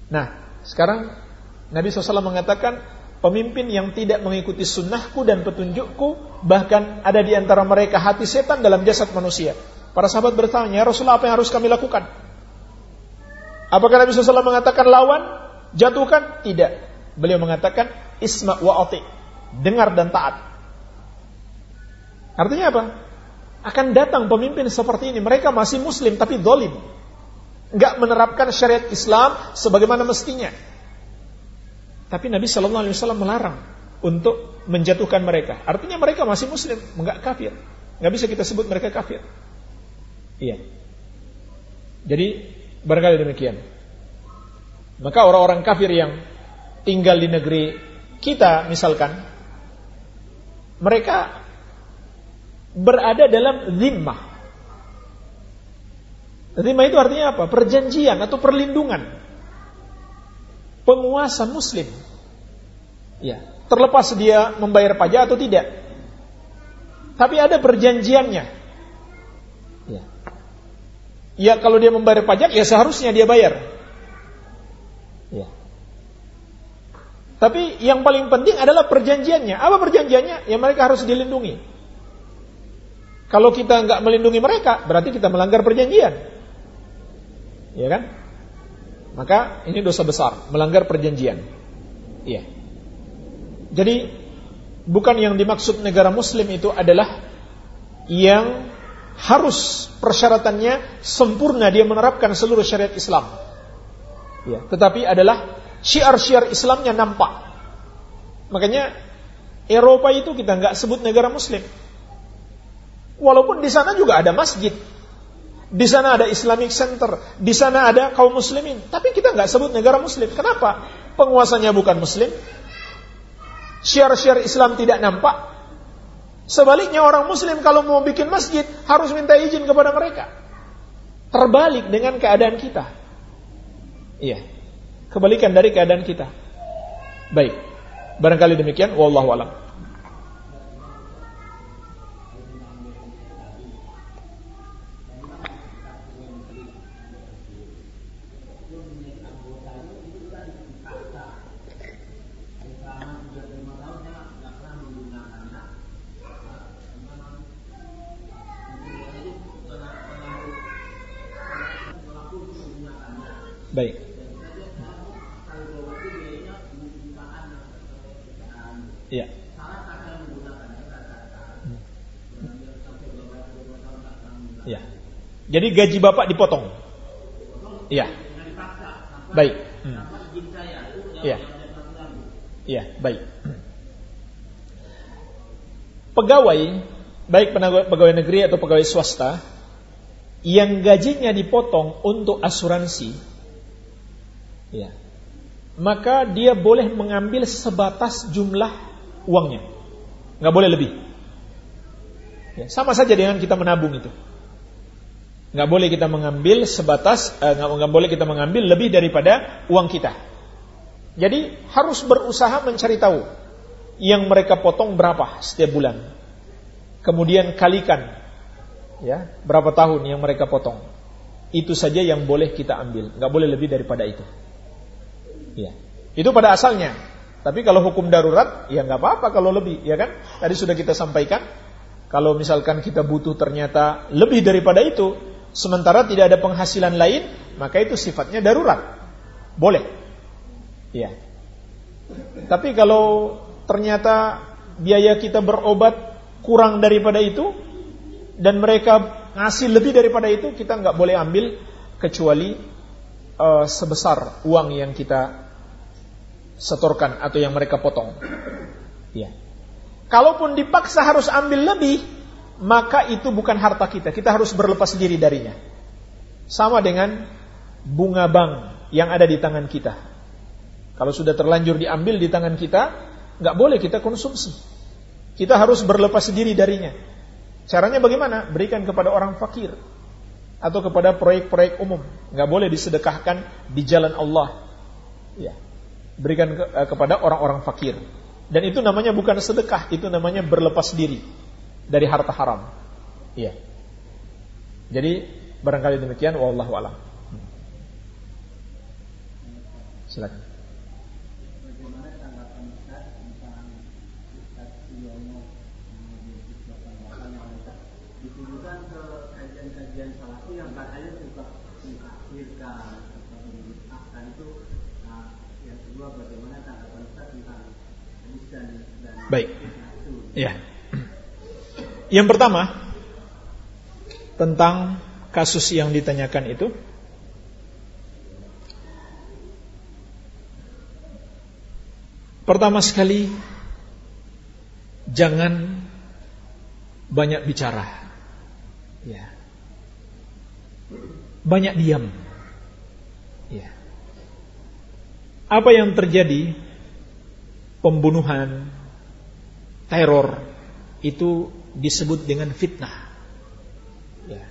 Nah, sekarang Nabi SAW mengatakan pemimpin yang tidak mengikuti sunnahku dan petunjukku bahkan ada di antara mereka hati setan dalam jasad manusia. Para sahabat bertanya, ya Rasulullah apa yang harus kami lakukan? Apakah Nabi SAW mengatakan lawan, jatuhkan? Tidak. Beliau mengatakan isma wa ati, dengar dan taat. Artinya apa? Akan datang pemimpin seperti ini. Mereka masih muslim tapi dolim. Enggak menerapkan syariat Islam sebagaimana mestinya. Tapi Nabi Shallallahu Alaihi Wasallam melarang untuk menjatuhkan mereka. Artinya mereka masih Muslim, enggak kafir. Enggak bisa kita sebut mereka kafir. Iya. Jadi barangkali demikian. Maka orang-orang kafir yang tinggal di negeri kita, misalkan, mereka berada dalam zimmah. Zimmah itu artinya apa? Perjanjian atau perlindungan penguasa muslim. Ya, terlepas dia membayar pajak atau tidak. Tapi ada perjanjiannya. Ya. Kalau dia membayar pajak ya seharusnya dia bayar. Ya. Tapi yang paling penting adalah perjanjiannya. Apa perjanjiannya? Ya mereka harus dilindungi. Kalau kita nggak melindungi mereka, berarti kita melanggar perjanjian. Ya kan? Maka ini dosa besar, melanggar perjanjian. Iya. Jadi bukan yang dimaksud negara muslim itu adalah yang harus persyaratannya sempurna dia menerapkan seluruh syariat Islam. Ya, tetapi adalah syiar-syiar Islamnya nampak. Makanya Eropa itu kita nggak sebut negara muslim. Walaupun di sana juga ada masjid, di sana ada Islamic Center, di sana ada kaum muslimin. Tapi kita nggak sebut negara muslim. Kenapa? Penguasanya bukan muslim. Syiar-syiar Islam tidak nampak. Sebaliknya orang muslim kalau mau bikin masjid harus minta izin kepada mereka. Terbalik dengan keadaan kita. Iya. Kebalikan dari keadaan kita. Baik. Barangkali demikian. Wallahu a'lam. Baik. Iya. Iya. Jadi gaji bapak dipotong. Iya. Baik. Hmm. Iya. Iya, baik. Pegawai, baik pegawai negeri atau pegawai swasta, yang gajinya dipotong untuk asuransi, ya, maka dia boleh mengambil sebatas jumlah uangnya, nggak boleh lebih. Ya, sama saja dengan kita menabung itu, nggak boleh kita mengambil sebatas, eh, nggak boleh kita mengambil lebih daripada uang kita. Jadi harus berusaha mencari tahu yang mereka potong berapa setiap bulan, kemudian kalikan, ya berapa tahun yang mereka potong. Itu saja yang boleh kita ambil, nggak boleh lebih daripada itu. Ya. Itu pada asalnya. Tapi kalau hukum darurat, ya nggak apa-apa kalau lebih, ya kan? Tadi sudah kita sampaikan, kalau misalkan kita butuh ternyata lebih daripada itu, sementara tidak ada penghasilan lain, maka itu sifatnya darurat. Boleh. Ya. Tapi kalau ternyata biaya kita berobat kurang daripada itu, dan mereka ngasih lebih daripada itu, kita nggak boleh ambil kecuali uh, sebesar uang yang kita setorkan atau yang mereka potong. Ya. Kalaupun dipaksa harus ambil lebih, maka itu bukan harta kita. Kita harus berlepas diri darinya. Sama dengan bunga bank yang ada di tangan kita. Kalau sudah terlanjur diambil di tangan kita, nggak boleh kita konsumsi. Kita harus berlepas diri darinya. Caranya bagaimana? Berikan kepada orang fakir atau kepada proyek-proyek umum. Nggak boleh disedekahkan di jalan Allah. Ya. Berikan ke, uh, kepada orang-orang fakir. Dan itu namanya bukan sedekah, itu namanya berlepas diri dari harta haram. Iya. Jadi barangkali demikian wallahu alam. Silakan. Baik. Ya. Yang pertama tentang kasus yang ditanyakan itu Pertama sekali jangan banyak bicara. Ya. Banyak diam. Ya. Apa yang terjadi pembunuhan, teror itu disebut dengan fitnah. Ya.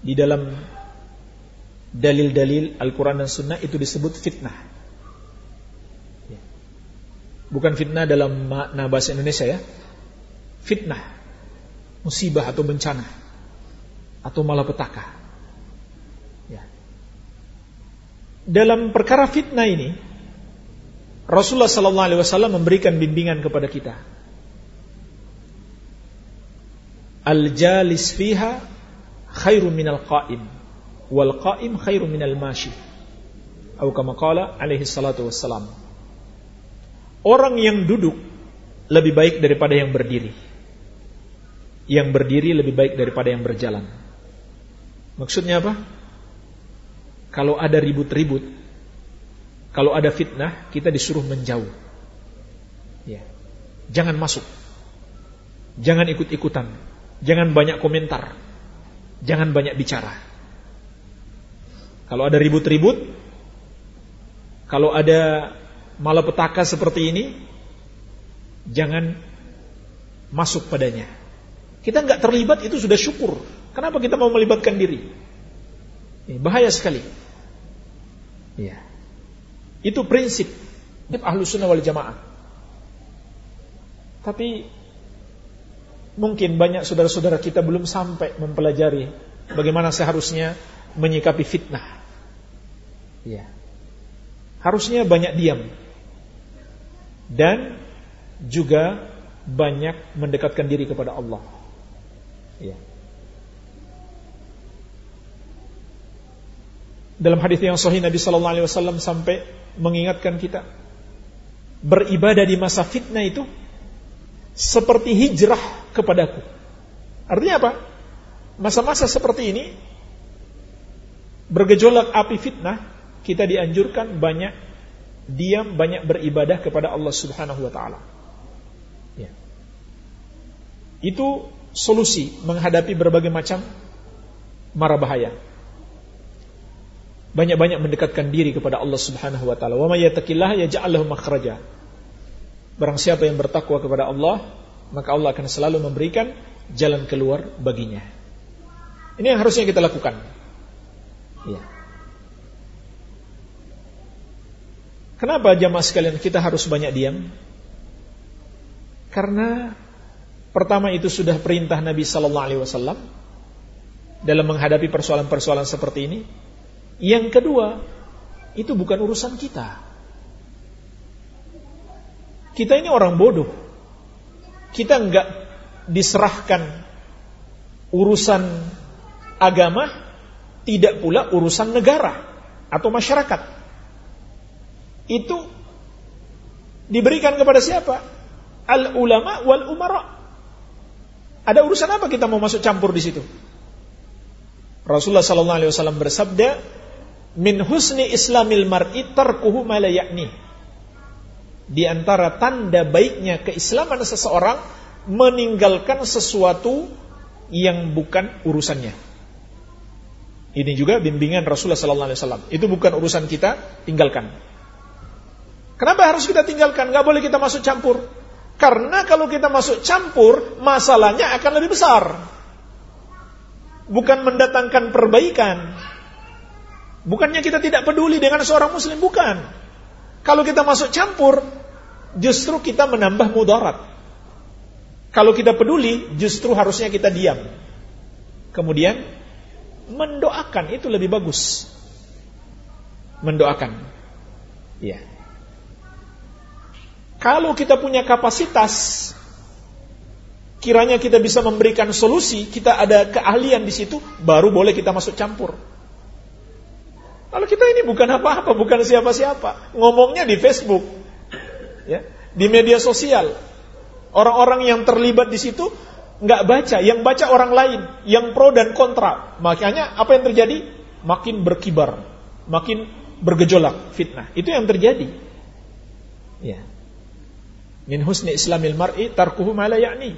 Di dalam dalil-dalil Al-Quran dan Sunnah itu disebut fitnah. Ya. Bukan fitnah dalam makna bahasa Indonesia ya. Fitnah, musibah atau bencana, atau malapetaka. Ya. Dalam perkara fitnah ini, Rasulullah Wasallam memberikan bimbingan kepada kita Al-jalis fiha khairu minal qa'im wal qa'im khairu minal mashi. Atau kama qala alaihi salatu wassalam. Orang yang duduk lebih baik daripada yang berdiri. Yang berdiri lebih baik daripada yang berjalan. Maksudnya apa? Kalau ada ribut-ribut, kalau ada fitnah, kita disuruh menjauh. Ya. Jangan masuk. Jangan ikut-ikutan. Jangan banyak komentar. Jangan banyak bicara. Kalau ada ribut-ribut, kalau ada malapetaka seperti ini, jangan masuk padanya. Kita nggak terlibat itu sudah syukur. Kenapa kita mau melibatkan diri? Bahaya sekali. Ya. Itu prinsip ahlu sunnah wal jamaah. Tapi Mungkin banyak saudara-saudara kita belum sampai mempelajari bagaimana seharusnya menyikapi fitnah. Ya. Harusnya banyak diam. Dan juga banyak mendekatkan diri kepada Allah. Ya. Dalam hadis yang sahih Nabi sallallahu alaihi wasallam sampai mengingatkan kita beribadah di masa fitnah itu seperti hijrah kepadaku. Artinya apa? Masa-masa seperti ini bergejolak api fitnah, kita dianjurkan banyak diam, banyak beribadah kepada Allah Subhanahu wa taala. Ya. Itu solusi menghadapi berbagai macam mara bahaya. Banyak-banyak mendekatkan diri kepada Allah Subhanahu wa taala. Wa may yattaqillaha yaj'al lahu makhraja. Barang siapa yang bertakwa kepada Allah, maka Allah akan selalu memberikan jalan keluar baginya. Ini yang harusnya kita lakukan. Ya. Kenapa jamaah sekalian kita harus banyak diam? Karena pertama itu sudah perintah Nabi Sallallahu Alaihi Wasallam dalam menghadapi persoalan-persoalan seperti ini. Yang kedua, itu bukan urusan kita. Kita ini orang bodoh. Kita enggak diserahkan urusan agama, tidak pula urusan negara atau masyarakat. Itu diberikan kepada siapa? Al ulama wal umara. Ada urusan apa kita mau masuk campur di situ? Rasulullah sallallahu alaihi wasallam bersabda, "Min husni islamil mar'i tarkuhu ma la ya'ni." Di antara tanda baiknya keislaman seseorang meninggalkan sesuatu yang bukan urusannya. Ini juga bimbingan Rasulullah sallallahu alaihi wasallam. Itu bukan urusan kita, tinggalkan. Kenapa harus kita tinggalkan? Gak boleh kita masuk campur. Karena kalau kita masuk campur, masalahnya akan lebih besar. Bukan mendatangkan perbaikan. Bukannya kita tidak peduli dengan seorang muslim, bukan. Kalau kita masuk campur, justru kita menambah mudarat. Kalau kita peduli, justru harusnya kita diam. Kemudian, mendoakan itu lebih bagus. Mendoakan. Ya. Kalau kita punya kapasitas, kiranya kita bisa memberikan solusi, kita ada keahlian di situ, baru boleh kita masuk campur. Kalau kita ini bukan apa-apa, bukan siapa-siapa, ngomongnya di Facebook, ya, di media sosial. Orang-orang yang terlibat di situ nggak baca, yang baca orang lain, yang pro dan kontra. Makanya apa yang terjadi? Makin berkibar, makin bergejolak fitnah. Itu yang terjadi. Ya. Min husni islamil mar'i tarkuhu ma la ya'ni.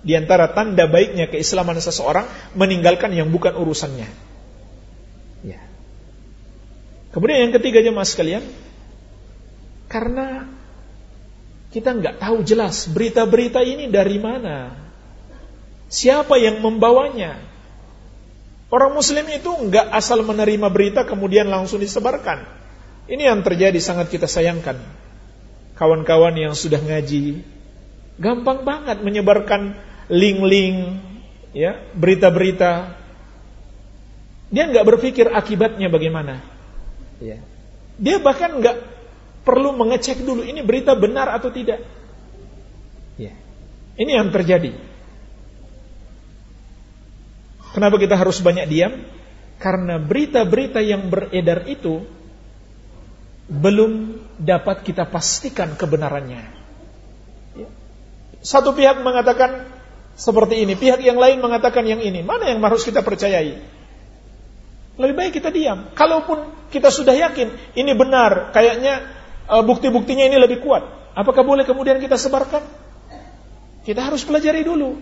Di antara tanda baiknya keislaman seseorang meninggalkan yang bukan urusannya. Ya. Kemudian yang ketiga jemaah sekalian, karena kita nggak tahu jelas berita-berita ini dari mana, siapa yang membawanya. Orang Muslim itu nggak asal menerima berita kemudian langsung disebarkan. Ini yang terjadi sangat kita sayangkan. Kawan-kawan yang sudah ngaji gampang banget menyebarkan link-link ya berita-berita. Dia nggak berpikir akibatnya bagaimana. Ya dia bahkan nggak perlu mengecek dulu ini berita benar atau tidak ya ini yang terjadi kenapa kita harus banyak diam karena berita-berita yang beredar itu belum dapat kita pastikan kebenarannya. Ya. Satu pihak mengatakan seperti ini, pihak yang lain mengatakan yang ini. Mana yang harus kita percayai? Lebih baik kita diam. Kalaupun kita sudah yakin ini benar, kayaknya uh, bukti-buktinya ini lebih kuat. Apakah boleh kemudian kita sebarkan? Kita harus pelajari dulu.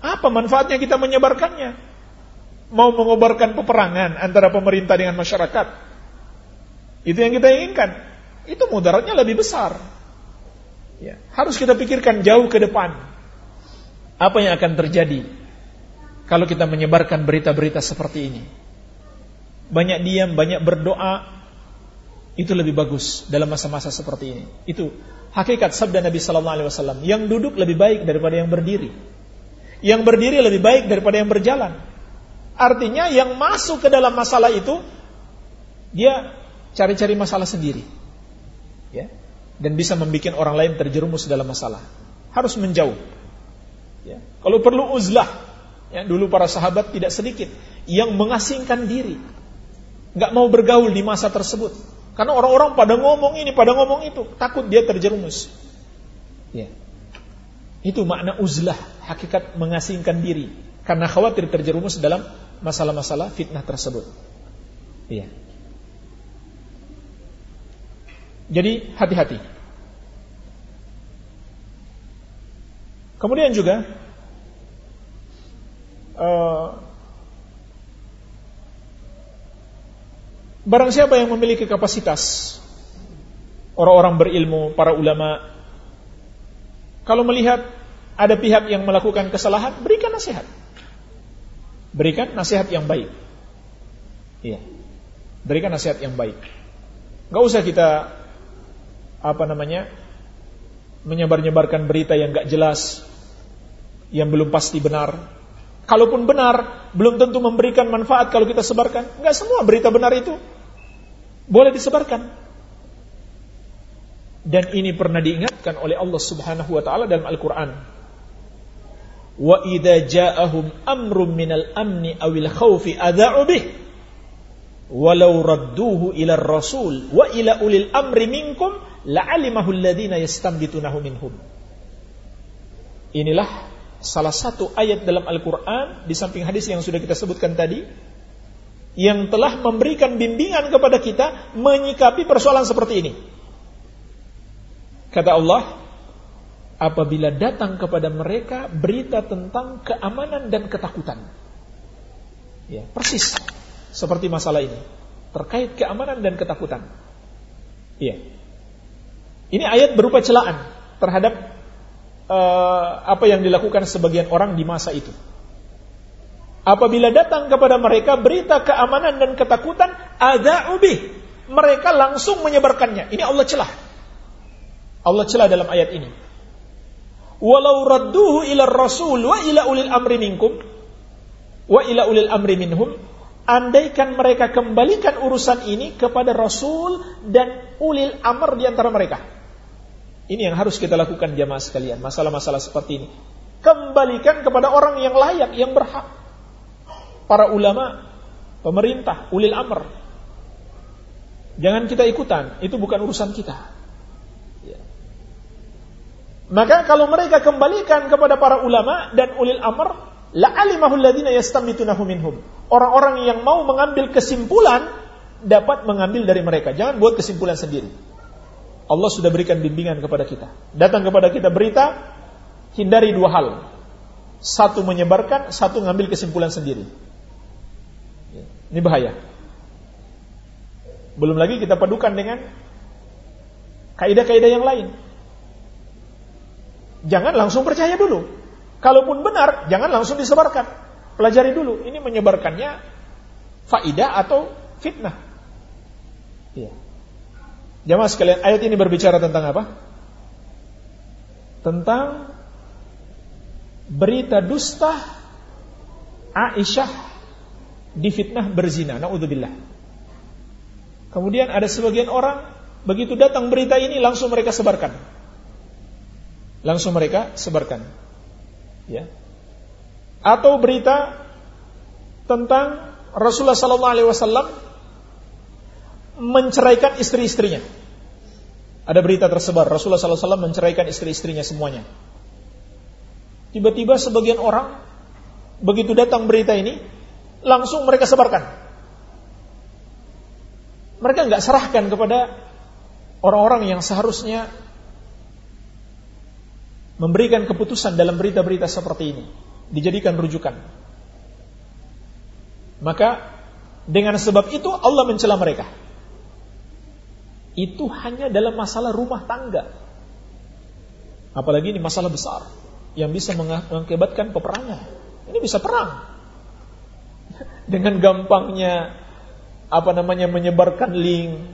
Apa manfaatnya kita menyebarkannya? Mau mengobarkan peperangan antara pemerintah dengan masyarakat? Itu yang kita inginkan. Itu mudaratnya lebih besar. Ya, harus kita pikirkan jauh ke depan. Apa yang akan terjadi kalau kita menyebarkan berita-berita seperti ini? Banyak diam, banyak berdoa, itu lebih bagus dalam masa-masa seperti ini. Itu hakikat sabda Nabi Sallallahu Alaihi Wasallam. Yang duduk lebih baik daripada yang berdiri. Yang berdiri lebih baik daripada yang berjalan. Artinya yang masuk ke dalam masalah itu dia cari-cari masalah sendiri. Ya. Dan bisa membuat orang lain terjerumus dalam masalah. Harus menjauh. Ya. Kalau perlu uzlah, ya, dulu para sahabat tidak sedikit yang mengasingkan diri. nggak mau bergaul di masa tersebut. Karena orang-orang pada ngomong ini, pada ngomong itu, takut dia terjerumus. Ya. Itu makna uzlah, hakikat mengasingkan diri karena khawatir terjerumus dalam masalah-masalah fitnah tersebut. Iya. Jadi hati-hati. Kemudian juga uh, barang siapa yang memiliki kapasitas orang-orang berilmu, para ulama kalau melihat ada pihak yang melakukan kesalahan, berikan nasihat. Berikan nasihat yang baik. Iya. Berikan nasihat yang baik. Gak usah kita apa namanya menyebar-nyebarkan berita yang gak jelas, yang belum pasti benar. Kalaupun benar, belum tentu memberikan manfaat kalau kita sebarkan. Gak semua berita benar itu boleh disebarkan. Dan ini pernah diingatkan oleh Allah Subhanahu wa taala dalam Al-Qur'an. Wa idza ja'ahum amrun minal amni awil khawfi adha'u bih walau radduhu ila rasul wa ila ulil amri minkum la'alimahu alladhina yastambitunahu minhum. Inilah salah satu ayat dalam Al-Quran di samping hadis yang sudah kita sebutkan tadi yang telah memberikan bimbingan kepada kita menyikapi persoalan seperti ini. Kata Allah, apabila datang kepada mereka berita tentang keamanan dan ketakutan. Ya, persis seperti masalah ini terkait keamanan dan ketakutan. Iya. Ini ayat berupa celaan terhadap uh, apa yang dilakukan sebagian orang di masa itu. Apabila datang kepada mereka berita keamanan dan ketakutan, ada ubih. Mereka langsung menyebarkannya. Ini Allah celah. Allah celah dalam ayat ini. Walau radduhu ila rasul wa ila ulil amri minkum wa ila ulil amri minhum andaikan mereka kembalikan urusan ini kepada rasul dan ulil amr di antara mereka ini yang harus kita lakukan jamaah sekalian, masalah-masalah seperti ini. Kembalikan kepada orang yang layak, yang berhak. Para ulama, pemerintah, ulil amr. Jangan kita ikutan, itu bukan urusan kita. Ya. Maka kalau mereka kembalikan kepada para ulama dan ulil amr, la'alimahu alladhina yastambitunahu minhum. Orang-orang yang mau mengambil kesimpulan dapat mengambil dari mereka. Jangan buat kesimpulan sendiri. Allah sudah berikan bimbingan kepada kita. Datang kepada kita berita, hindari dua hal. Satu menyebarkan, satu ngambil kesimpulan sendiri. Ini bahaya. Belum lagi kita padukan dengan kaidah-kaidah yang lain. Jangan langsung percaya dulu. Kalaupun benar, jangan langsung disebarkan. Pelajari dulu, ini menyebarkannya faidah atau fitnah. Iya. Jamaah sekalian, ayat ini berbicara tentang apa? Tentang berita dusta Aisyah difitnah berzina. Naudzubillah. Kemudian ada sebagian orang begitu datang berita ini langsung mereka sebarkan. Langsung mereka sebarkan. Ya. Atau berita tentang Rasulullah sallallahu alaihi wasallam menceraikan istri-istrinya. Ada berita tersebar, Rasulullah SAW menceraikan istri-istrinya semuanya. Tiba-tiba sebagian orang, begitu datang berita ini, langsung mereka sebarkan. Mereka nggak serahkan kepada orang-orang yang seharusnya memberikan keputusan dalam berita-berita seperti ini, dijadikan rujukan. Maka dengan sebab itu Allah mencela mereka itu hanya dalam masalah rumah tangga. Apalagi ini masalah besar yang bisa mengakibatkan peperangan. Ini bisa perang. Dengan gampangnya apa namanya menyebarkan link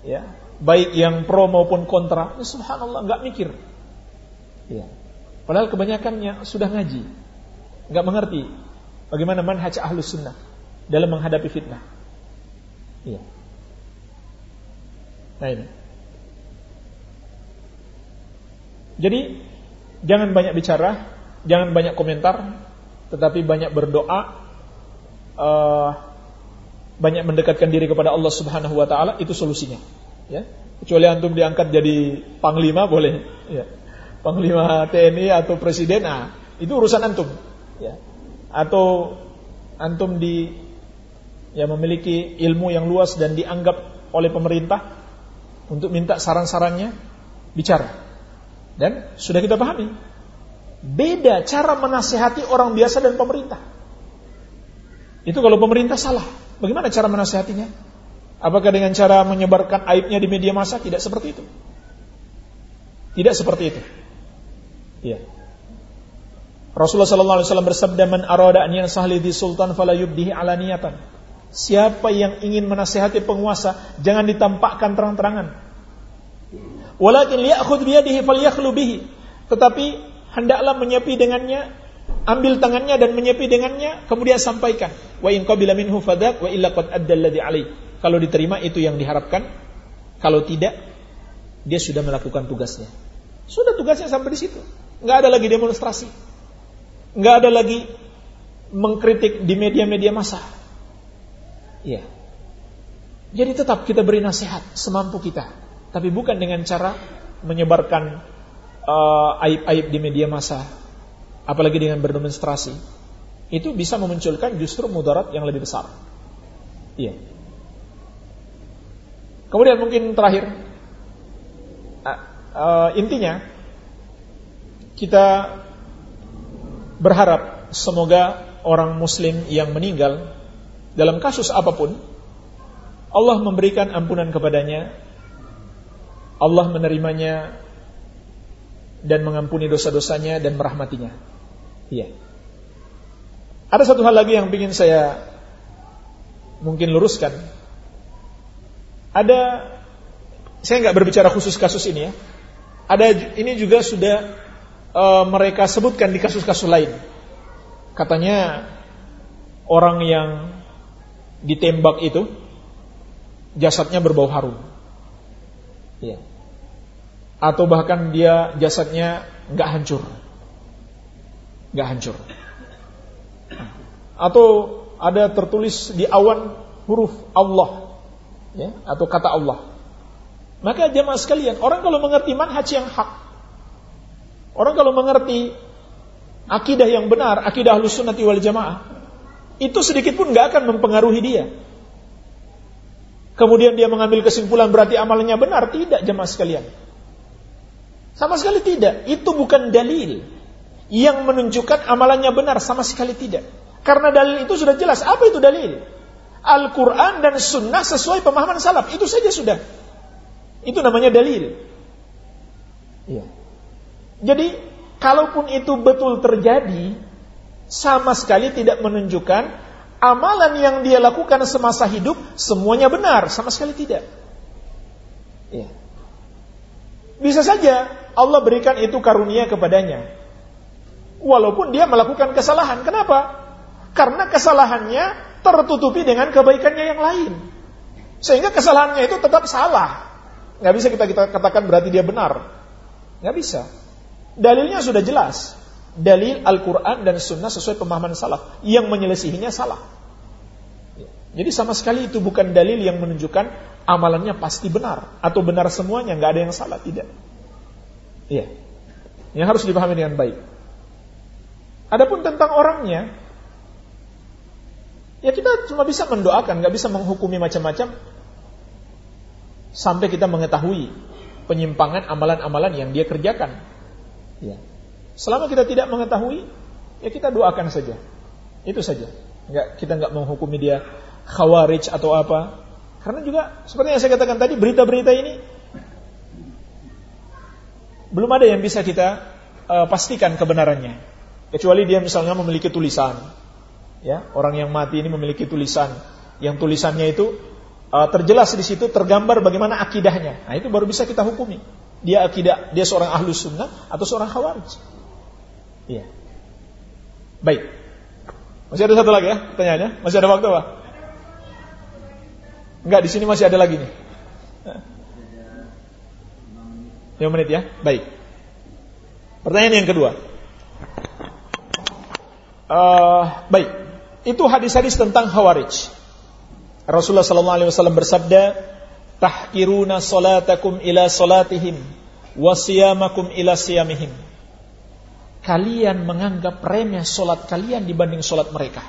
ya, baik yang pro maupun kontra. Ya, subhanallah nggak mikir. Ya. Padahal kebanyakannya sudah ngaji. nggak mengerti bagaimana manhaj ahlus sunnah dalam menghadapi fitnah. Ya. Nah ini. Jadi jangan banyak bicara, jangan banyak komentar, tetapi banyak berdoa, uh, banyak mendekatkan diri kepada Allah Subhanahu Wa Taala itu solusinya. Ya, kecuali antum diangkat jadi panglima boleh, ya. panglima TNI atau presiden, ah itu urusan antum. Ya. Atau antum di ya memiliki ilmu yang luas dan dianggap oleh pemerintah untuk minta saran-sarannya, bicara. Dan sudah kita pahami, beda cara menasehati orang biasa dan pemerintah. Itu kalau pemerintah salah, bagaimana cara menasehatinya? Apakah dengan cara menyebarkan aibnya di media massa? Tidak seperti itu. Tidak seperti itu. Iya. Rasulullah sallallahu alaihi wasallam bersabda man arada an yansahli di sultan fala yubdihi alaniyatan. Siapa yang ingin menasehati penguasa, jangan ditampakkan terang-terangan. Walakin liya'khudh biyadihi falyakhlu bihi. Tetapi hendaklah menyepi dengannya, ambil tangannya dan menyepi dengannya, kemudian sampaikan. Wa in qabila minhu fadak wa illa qad adda alladhi alaih. Kalau diterima itu yang diharapkan, kalau tidak dia sudah melakukan tugasnya. Sudah tugasnya sampai di situ. Enggak ada lagi demonstrasi. Enggak ada lagi mengkritik di media-media massa. Iya. Jadi tetap kita beri nasihat semampu kita, tapi bukan dengan cara menyebarkan uh, aib-aib di media massa, apalagi dengan berdemonstrasi. Itu bisa memunculkan justru mudarat yang lebih besar. Iya. Kemudian mungkin terakhir, uh, uh, intinya kita berharap semoga orang Muslim yang meninggal dalam kasus apa pun Allah memberikan ampunan kepadanya Allah menerimanya dan mengampuni dosa-dosanya dan merahmatinya. Iya. Ada satu hal lagi yang ingin saya mungkin luruskan. Ada saya nggak berbicara khusus kasus ini ya. Ada ini juga sudah uh, mereka sebutkan di kasus-kasus lain. Katanya orang yang ditembak itu jasadnya berbau harum. Ya. Atau bahkan dia jasadnya nggak hancur, nggak hancur. Atau ada tertulis di awan huruf Allah, ya, atau kata Allah. Maka jemaah sekalian, orang kalau mengerti manhaj yang hak, orang kalau mengerti akidah yang benar, akidah sunnati wal jamaah, itu sedikit pun nggak akan mempengaruhi dia. Kemudian dia mengambil kesimpulan berarti amalannya benar, tidak jemaah sekalian. Sama sekali tidak. Itu bukan dalil yang menunjukkan amalannya benar, sama sekali tidak. Karena dalil itu sudah jelas. Apa itu dalil? Al-Quran dan Sunnah sesuai pemahaman salaf. Itu saja sudah. Itu namanya dalil. Ya. Jadi, kalaupun itu betul terjadi, sama sekali tidak menunjukkan amalan yang dia lakukan semasa hidup semuanya benar, sama sekali tidak. Ya. Bisa saja Allah berikan itu karunia kepadanya. Walaupun dia melakukan kesalahan. Kenapa? Karena kesalahannya tertutupi dengan kebaikannya yang lain. Sehingga kesalahannya itu tetap salah. Nggak bisa kita, kita katakan berarti dia benar. Nggak bisa. Dalilnya sudah jelas. Dalil Al-Quran dan Sunnah sesuai pemahaman salaf. Yang menyelesihinya salah. Jadi sama sekali itu bukan dalil yang menunjukkan amalannya pasti benar. Atau benar semuanya, nggak ada yang salah. Tidak. Iya. Yang harus dipahami dengan baik. Adapun tentang orangnya, ya kita cuma bisa mendoakan, nggak bisa menghukumi macam-macam sampai kita mengetahui penyimpangan amalan-amalan yang dia kerjakan. Ya. Selama kita tidak mengetahui, ya kita doakan saja. Itu saja. Nggak, kita nggak menghukumi dia khawarij atau apa. Karena juga seperti yang saya katakan tadi, berita-berita ini belum ada yang bisa kita uh, pastikan kebenarannya. Kecuali dia misalnya memiliki tulisan. Ya, orang yang mati ini memiliki tulisan yang tulisannya itu uh, terjelas di situ tergambar bagaimana akidahnya. Nah, itu baru bisa kita hukumi. Dia akidah, dia seorang ahlu sunnah atau seorang khawarij. Iya. Baik. Masih ada satu lagi ya pertanyaannya? Masih ada waktu, Pak? Enggak, di sini masih ada lagi nih. Lima menit ya? Baik. Pertanyaan yang kedua. Uh, baik. Itu hadis-hadis tentang Khawarij. Rasulullah sallallahu alaihi wasallam bersabda, "Tahkiruna salatakum ila salatihim wa siyamakum ila siyamihim." Kalian menganggap remeh solat kalian dibanding solat mereka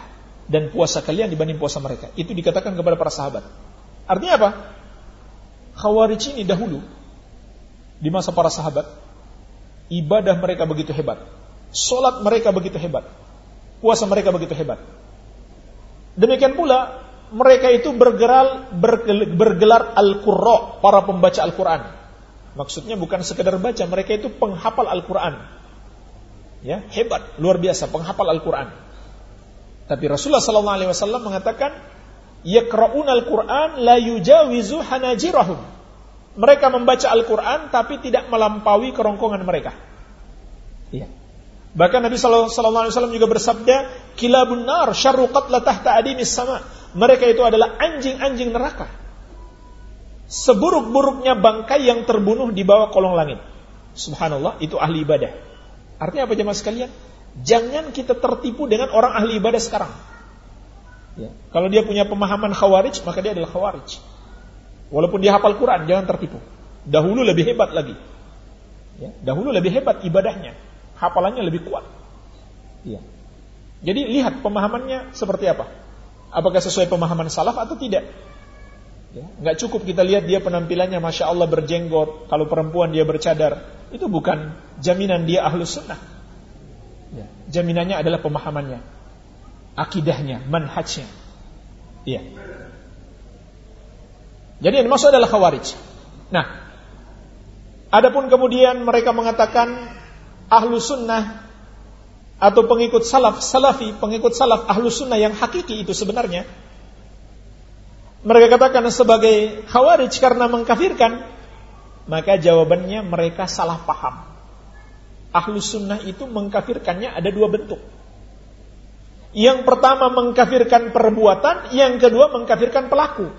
dan puasa kalian dibanding puasa mereka. Itu dikatakan kepada para sahabat. Artinya apa? Khawarij ini dahulu di masa para sahabat ibadah mereka begitu hebat, solat mereka begitu hebat, puasa mereka begitu hebat. Demikian pula mereka itu bergerak bergelar al-qurra, para pembaca Al-Qur'an. Maksudnya bukan sekedar baca, mereka itu penghafal Al-Qur'an. Ya, hebat, luar biasa penghafal Al-Qur'an. Tapi Rasulullah wasallam mengatakan, "Yaqra'una al-Qur'an la yujawizu hanajirahum." Mereka membaca Al-Quran tapi tidak melampaui kerongkongan mereka. Ya. Bahkan Nabi Wasallam juga bersabda, kilabun nar syarru qatla tahta adimis sama. Mereka itu adalah anjing-anjing neraka. Seburuk-buruknya bangkai yang terbunuh di bawah kolong langit. Subhanallah, itu ahli ibadah. Artinya apa jemaah sekalian? Jangan kita tertipu dengan orang ahli ibadah sekarang. Ya. Kalau dia punya pemahaman khawarij, maka dia adalah khawarij. Walaupun dia hafal Quran, jangan tertipu. Dahulu lebih hebat lagi. Ya, dahulu lebih hebat ibadahnya, hafalannya lebih kuat. Ya. Jadi lihat pemahamannya seperti apa. Apakah sesuai pemahaman salaf atau tidak? Ya, nggak cukup kita lihat dia penampilannya masya Allah berjenggot, kalau perempuan dia bercadar, itu bukan jaminan dia ahlus sunnah. Ya, jaminannya adalah pemahamannya, akidahnya, manhajnya. Iya. Jadi yang dimaksud adalah khawarij. Nah, Adapun kemudian mereka mengatakan ahlu sunnah atau pengikut salaf, salafi, pengikut salaf ahlu sunnah yang hakiki itu sebenarnya. Mereka katakan sebagai khawarij karena mengkafirkan, maka jawabannya mereka salah paham. Ahlu sunnah itu mengkafirkannya ada dua bentuk. Yang pertama mengkafirkan perbuatan, yang kedua mengkafirkan pelaku.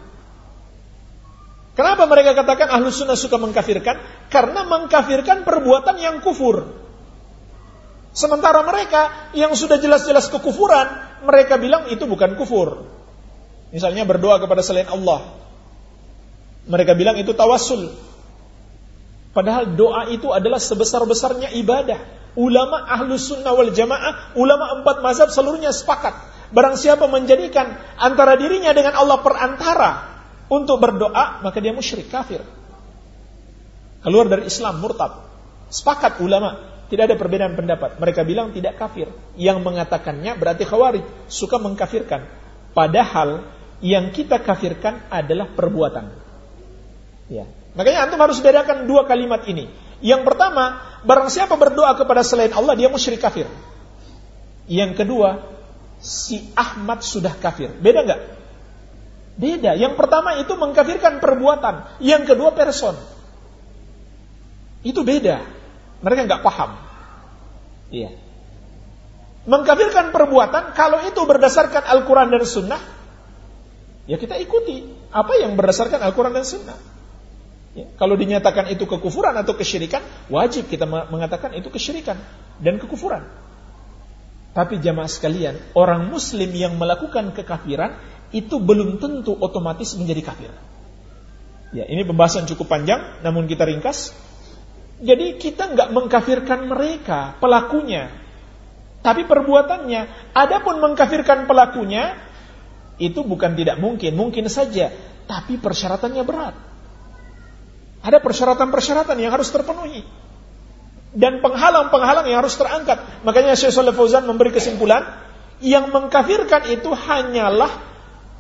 Kenapa mereka katakan ahlu sunnah suka mengkafirkan? Karena mengkafirkan perbuatan yang kufur. Sementara mereka yang sudah jelas-jelas kekufuran, mereka bilang itu bukan kufur. Misalnya berdoa kepada selain Allah. Mereka bilang itu tawassul. Padahal doa itu adalah sebesar-besarnya ibadah. Ulama ahlu sunnah wal jamaah, ulama empat mazhab seluruhnya sepakat. Barang siapa menjadikan antara dirinya dengan Allah perantara untuk berdoa, maka dia musyrik, kafir. Keluar dari Islam, murtad. Sepakat ulama, tidak ada perbedaan pendapat. Mereka bilang tidak kafir. Yang mengatakannya berarti khawarij, suka mengkafirkan. Padahal yang kita kafirkan adalah perbuatan. Ya. Makanya antum harus bedakan dua kalimat ini. Yang pertama, barang siapa berdoa kepada selain Allah, dia musyrik kafir. Yang kedua, si Ahmad sudah kafir. Beda nggak? Beda. Yang pertama itu mengkafirkan perbuatan. Yang kedua person. Itu beda. Mereka nggak paham. Iya. Mengkafirkan perbuatan, kalau itu berdasarkan Al-Quran dan Sunnah, ya kita ikuti apa yang berdasarkan Al-Quran dan Sunnah. Ya, kalau dinyatakan itu kekufuran atau kesyirikan, wajib kita mengatakan itu kesyirikan dan kekufuran. Tapi jamaah sekalian, orang muslim yang melakukan kekafiran itu belum tentu otomatis menjadi kafir. Ya, ini pembahasan cukup panjang, namun kita ringkas. Jadi kita nggak mengkafirkan mereka, pelakunya, tapi perbuatannya. Adapun mengkafirkan pelakunya, itu bukan tidak mungkin, mungkin saja, tapi persyaratannya berat. Ada persyaratan-persyaratan yang harus terpenuhi. Dan penghalang-penghalang yang harus terangkat. Makanya Syekh Saleh Fauzan memberi kesimpulan, yang mengkafirkan itu hanyalah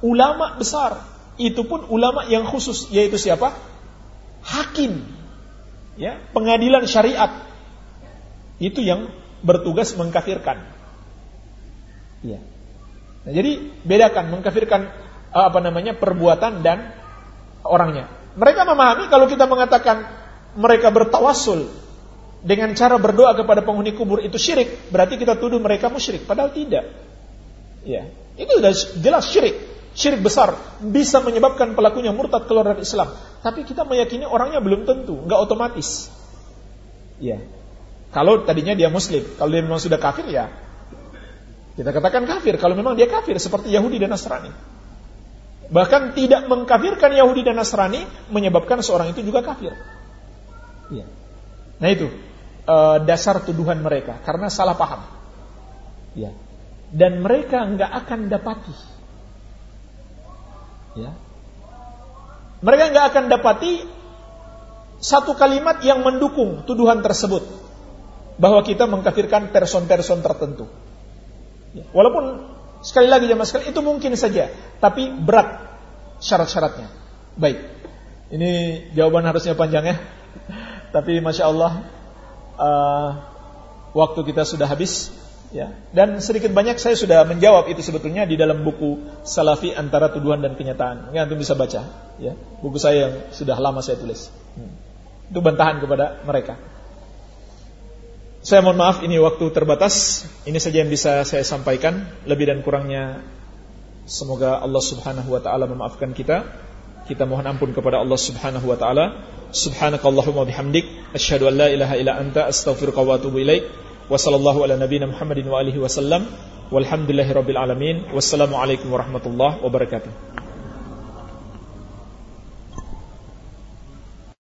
ulama besar. Itu pun ulama yang khusus, yaitu siapa? Hakim. Ya, pengadilan syariat. Itu yang bertugas mengkafirkan. Ya. Nah, jadi bedakan mengkafirkan eh, apa namanya perbuatan dan orangnya. Mereka memahami kalau kita mengatakan mereka bertawassul dengan cara berdoa kepada penghuni kubur itu syirik, berarti kita tuduh mereka musyrik, padahal tidak. Ya, itu sudah jelas syirik syirik besar bisa menyebabkan pelakunya murtad keluar dari Islam. Tapi kita meyakini orangnya belum tentu, nggak otomatis. Ya. Kalau tadinya dia muslim, kalau dia memang sudah kafir ya kita katakan kafir kalau memang dia kafir seperti Yahudi dan Nasrani. Bahkan tidak mengkafirkan Yahudi dan Nasrani menyebabkan seorang itu juga kafir. Ya. Nah itu uh, dasar tuduhan mereka karena salah paham. Ya. Dan mereka nggak akan dapati Ya. Mereka nggak akan dapati satu kalimat yang mendukung tuduhan tersebut bahwa kita mengkafirkan person-person tertentu. Ya. Walaupun sekali lagi jamaah sekali itu mungkin saja, tapi berat syarat-syaratnya. Baik, ini jawaban harusnya panjang ya, *laughs* tapi masya Allah uh, waktu kita sudah habis. Ya. Dan sedikit banyak saya sudah menjawab itu sebetulnya di dalam buku Salafi antara tuduhan dan kenyataan. Mungkin antum bisa baca, ya. Buku saya yang sudah lama saya tulis. Hmm. Itu bantahan kepada mereka. Saya mohon maaf ini waktu terbatas. Ini saja yang bisa saya sampaikan. Lebih dan kurangnya semoga Allah Subhanahu wa taala memaafkan kita. Kita mohon ampun kepada Allah Subhanahu wa taala. Subhanakallahumma bihamdik asyhadu an la ilaha illa anta astaghfiruka wa atubu Wassallallahu ala nabiyina Muhammadin wa alihi wasallam. Alamin. Wassalamualaikum warahmatullahi wabarakatuh.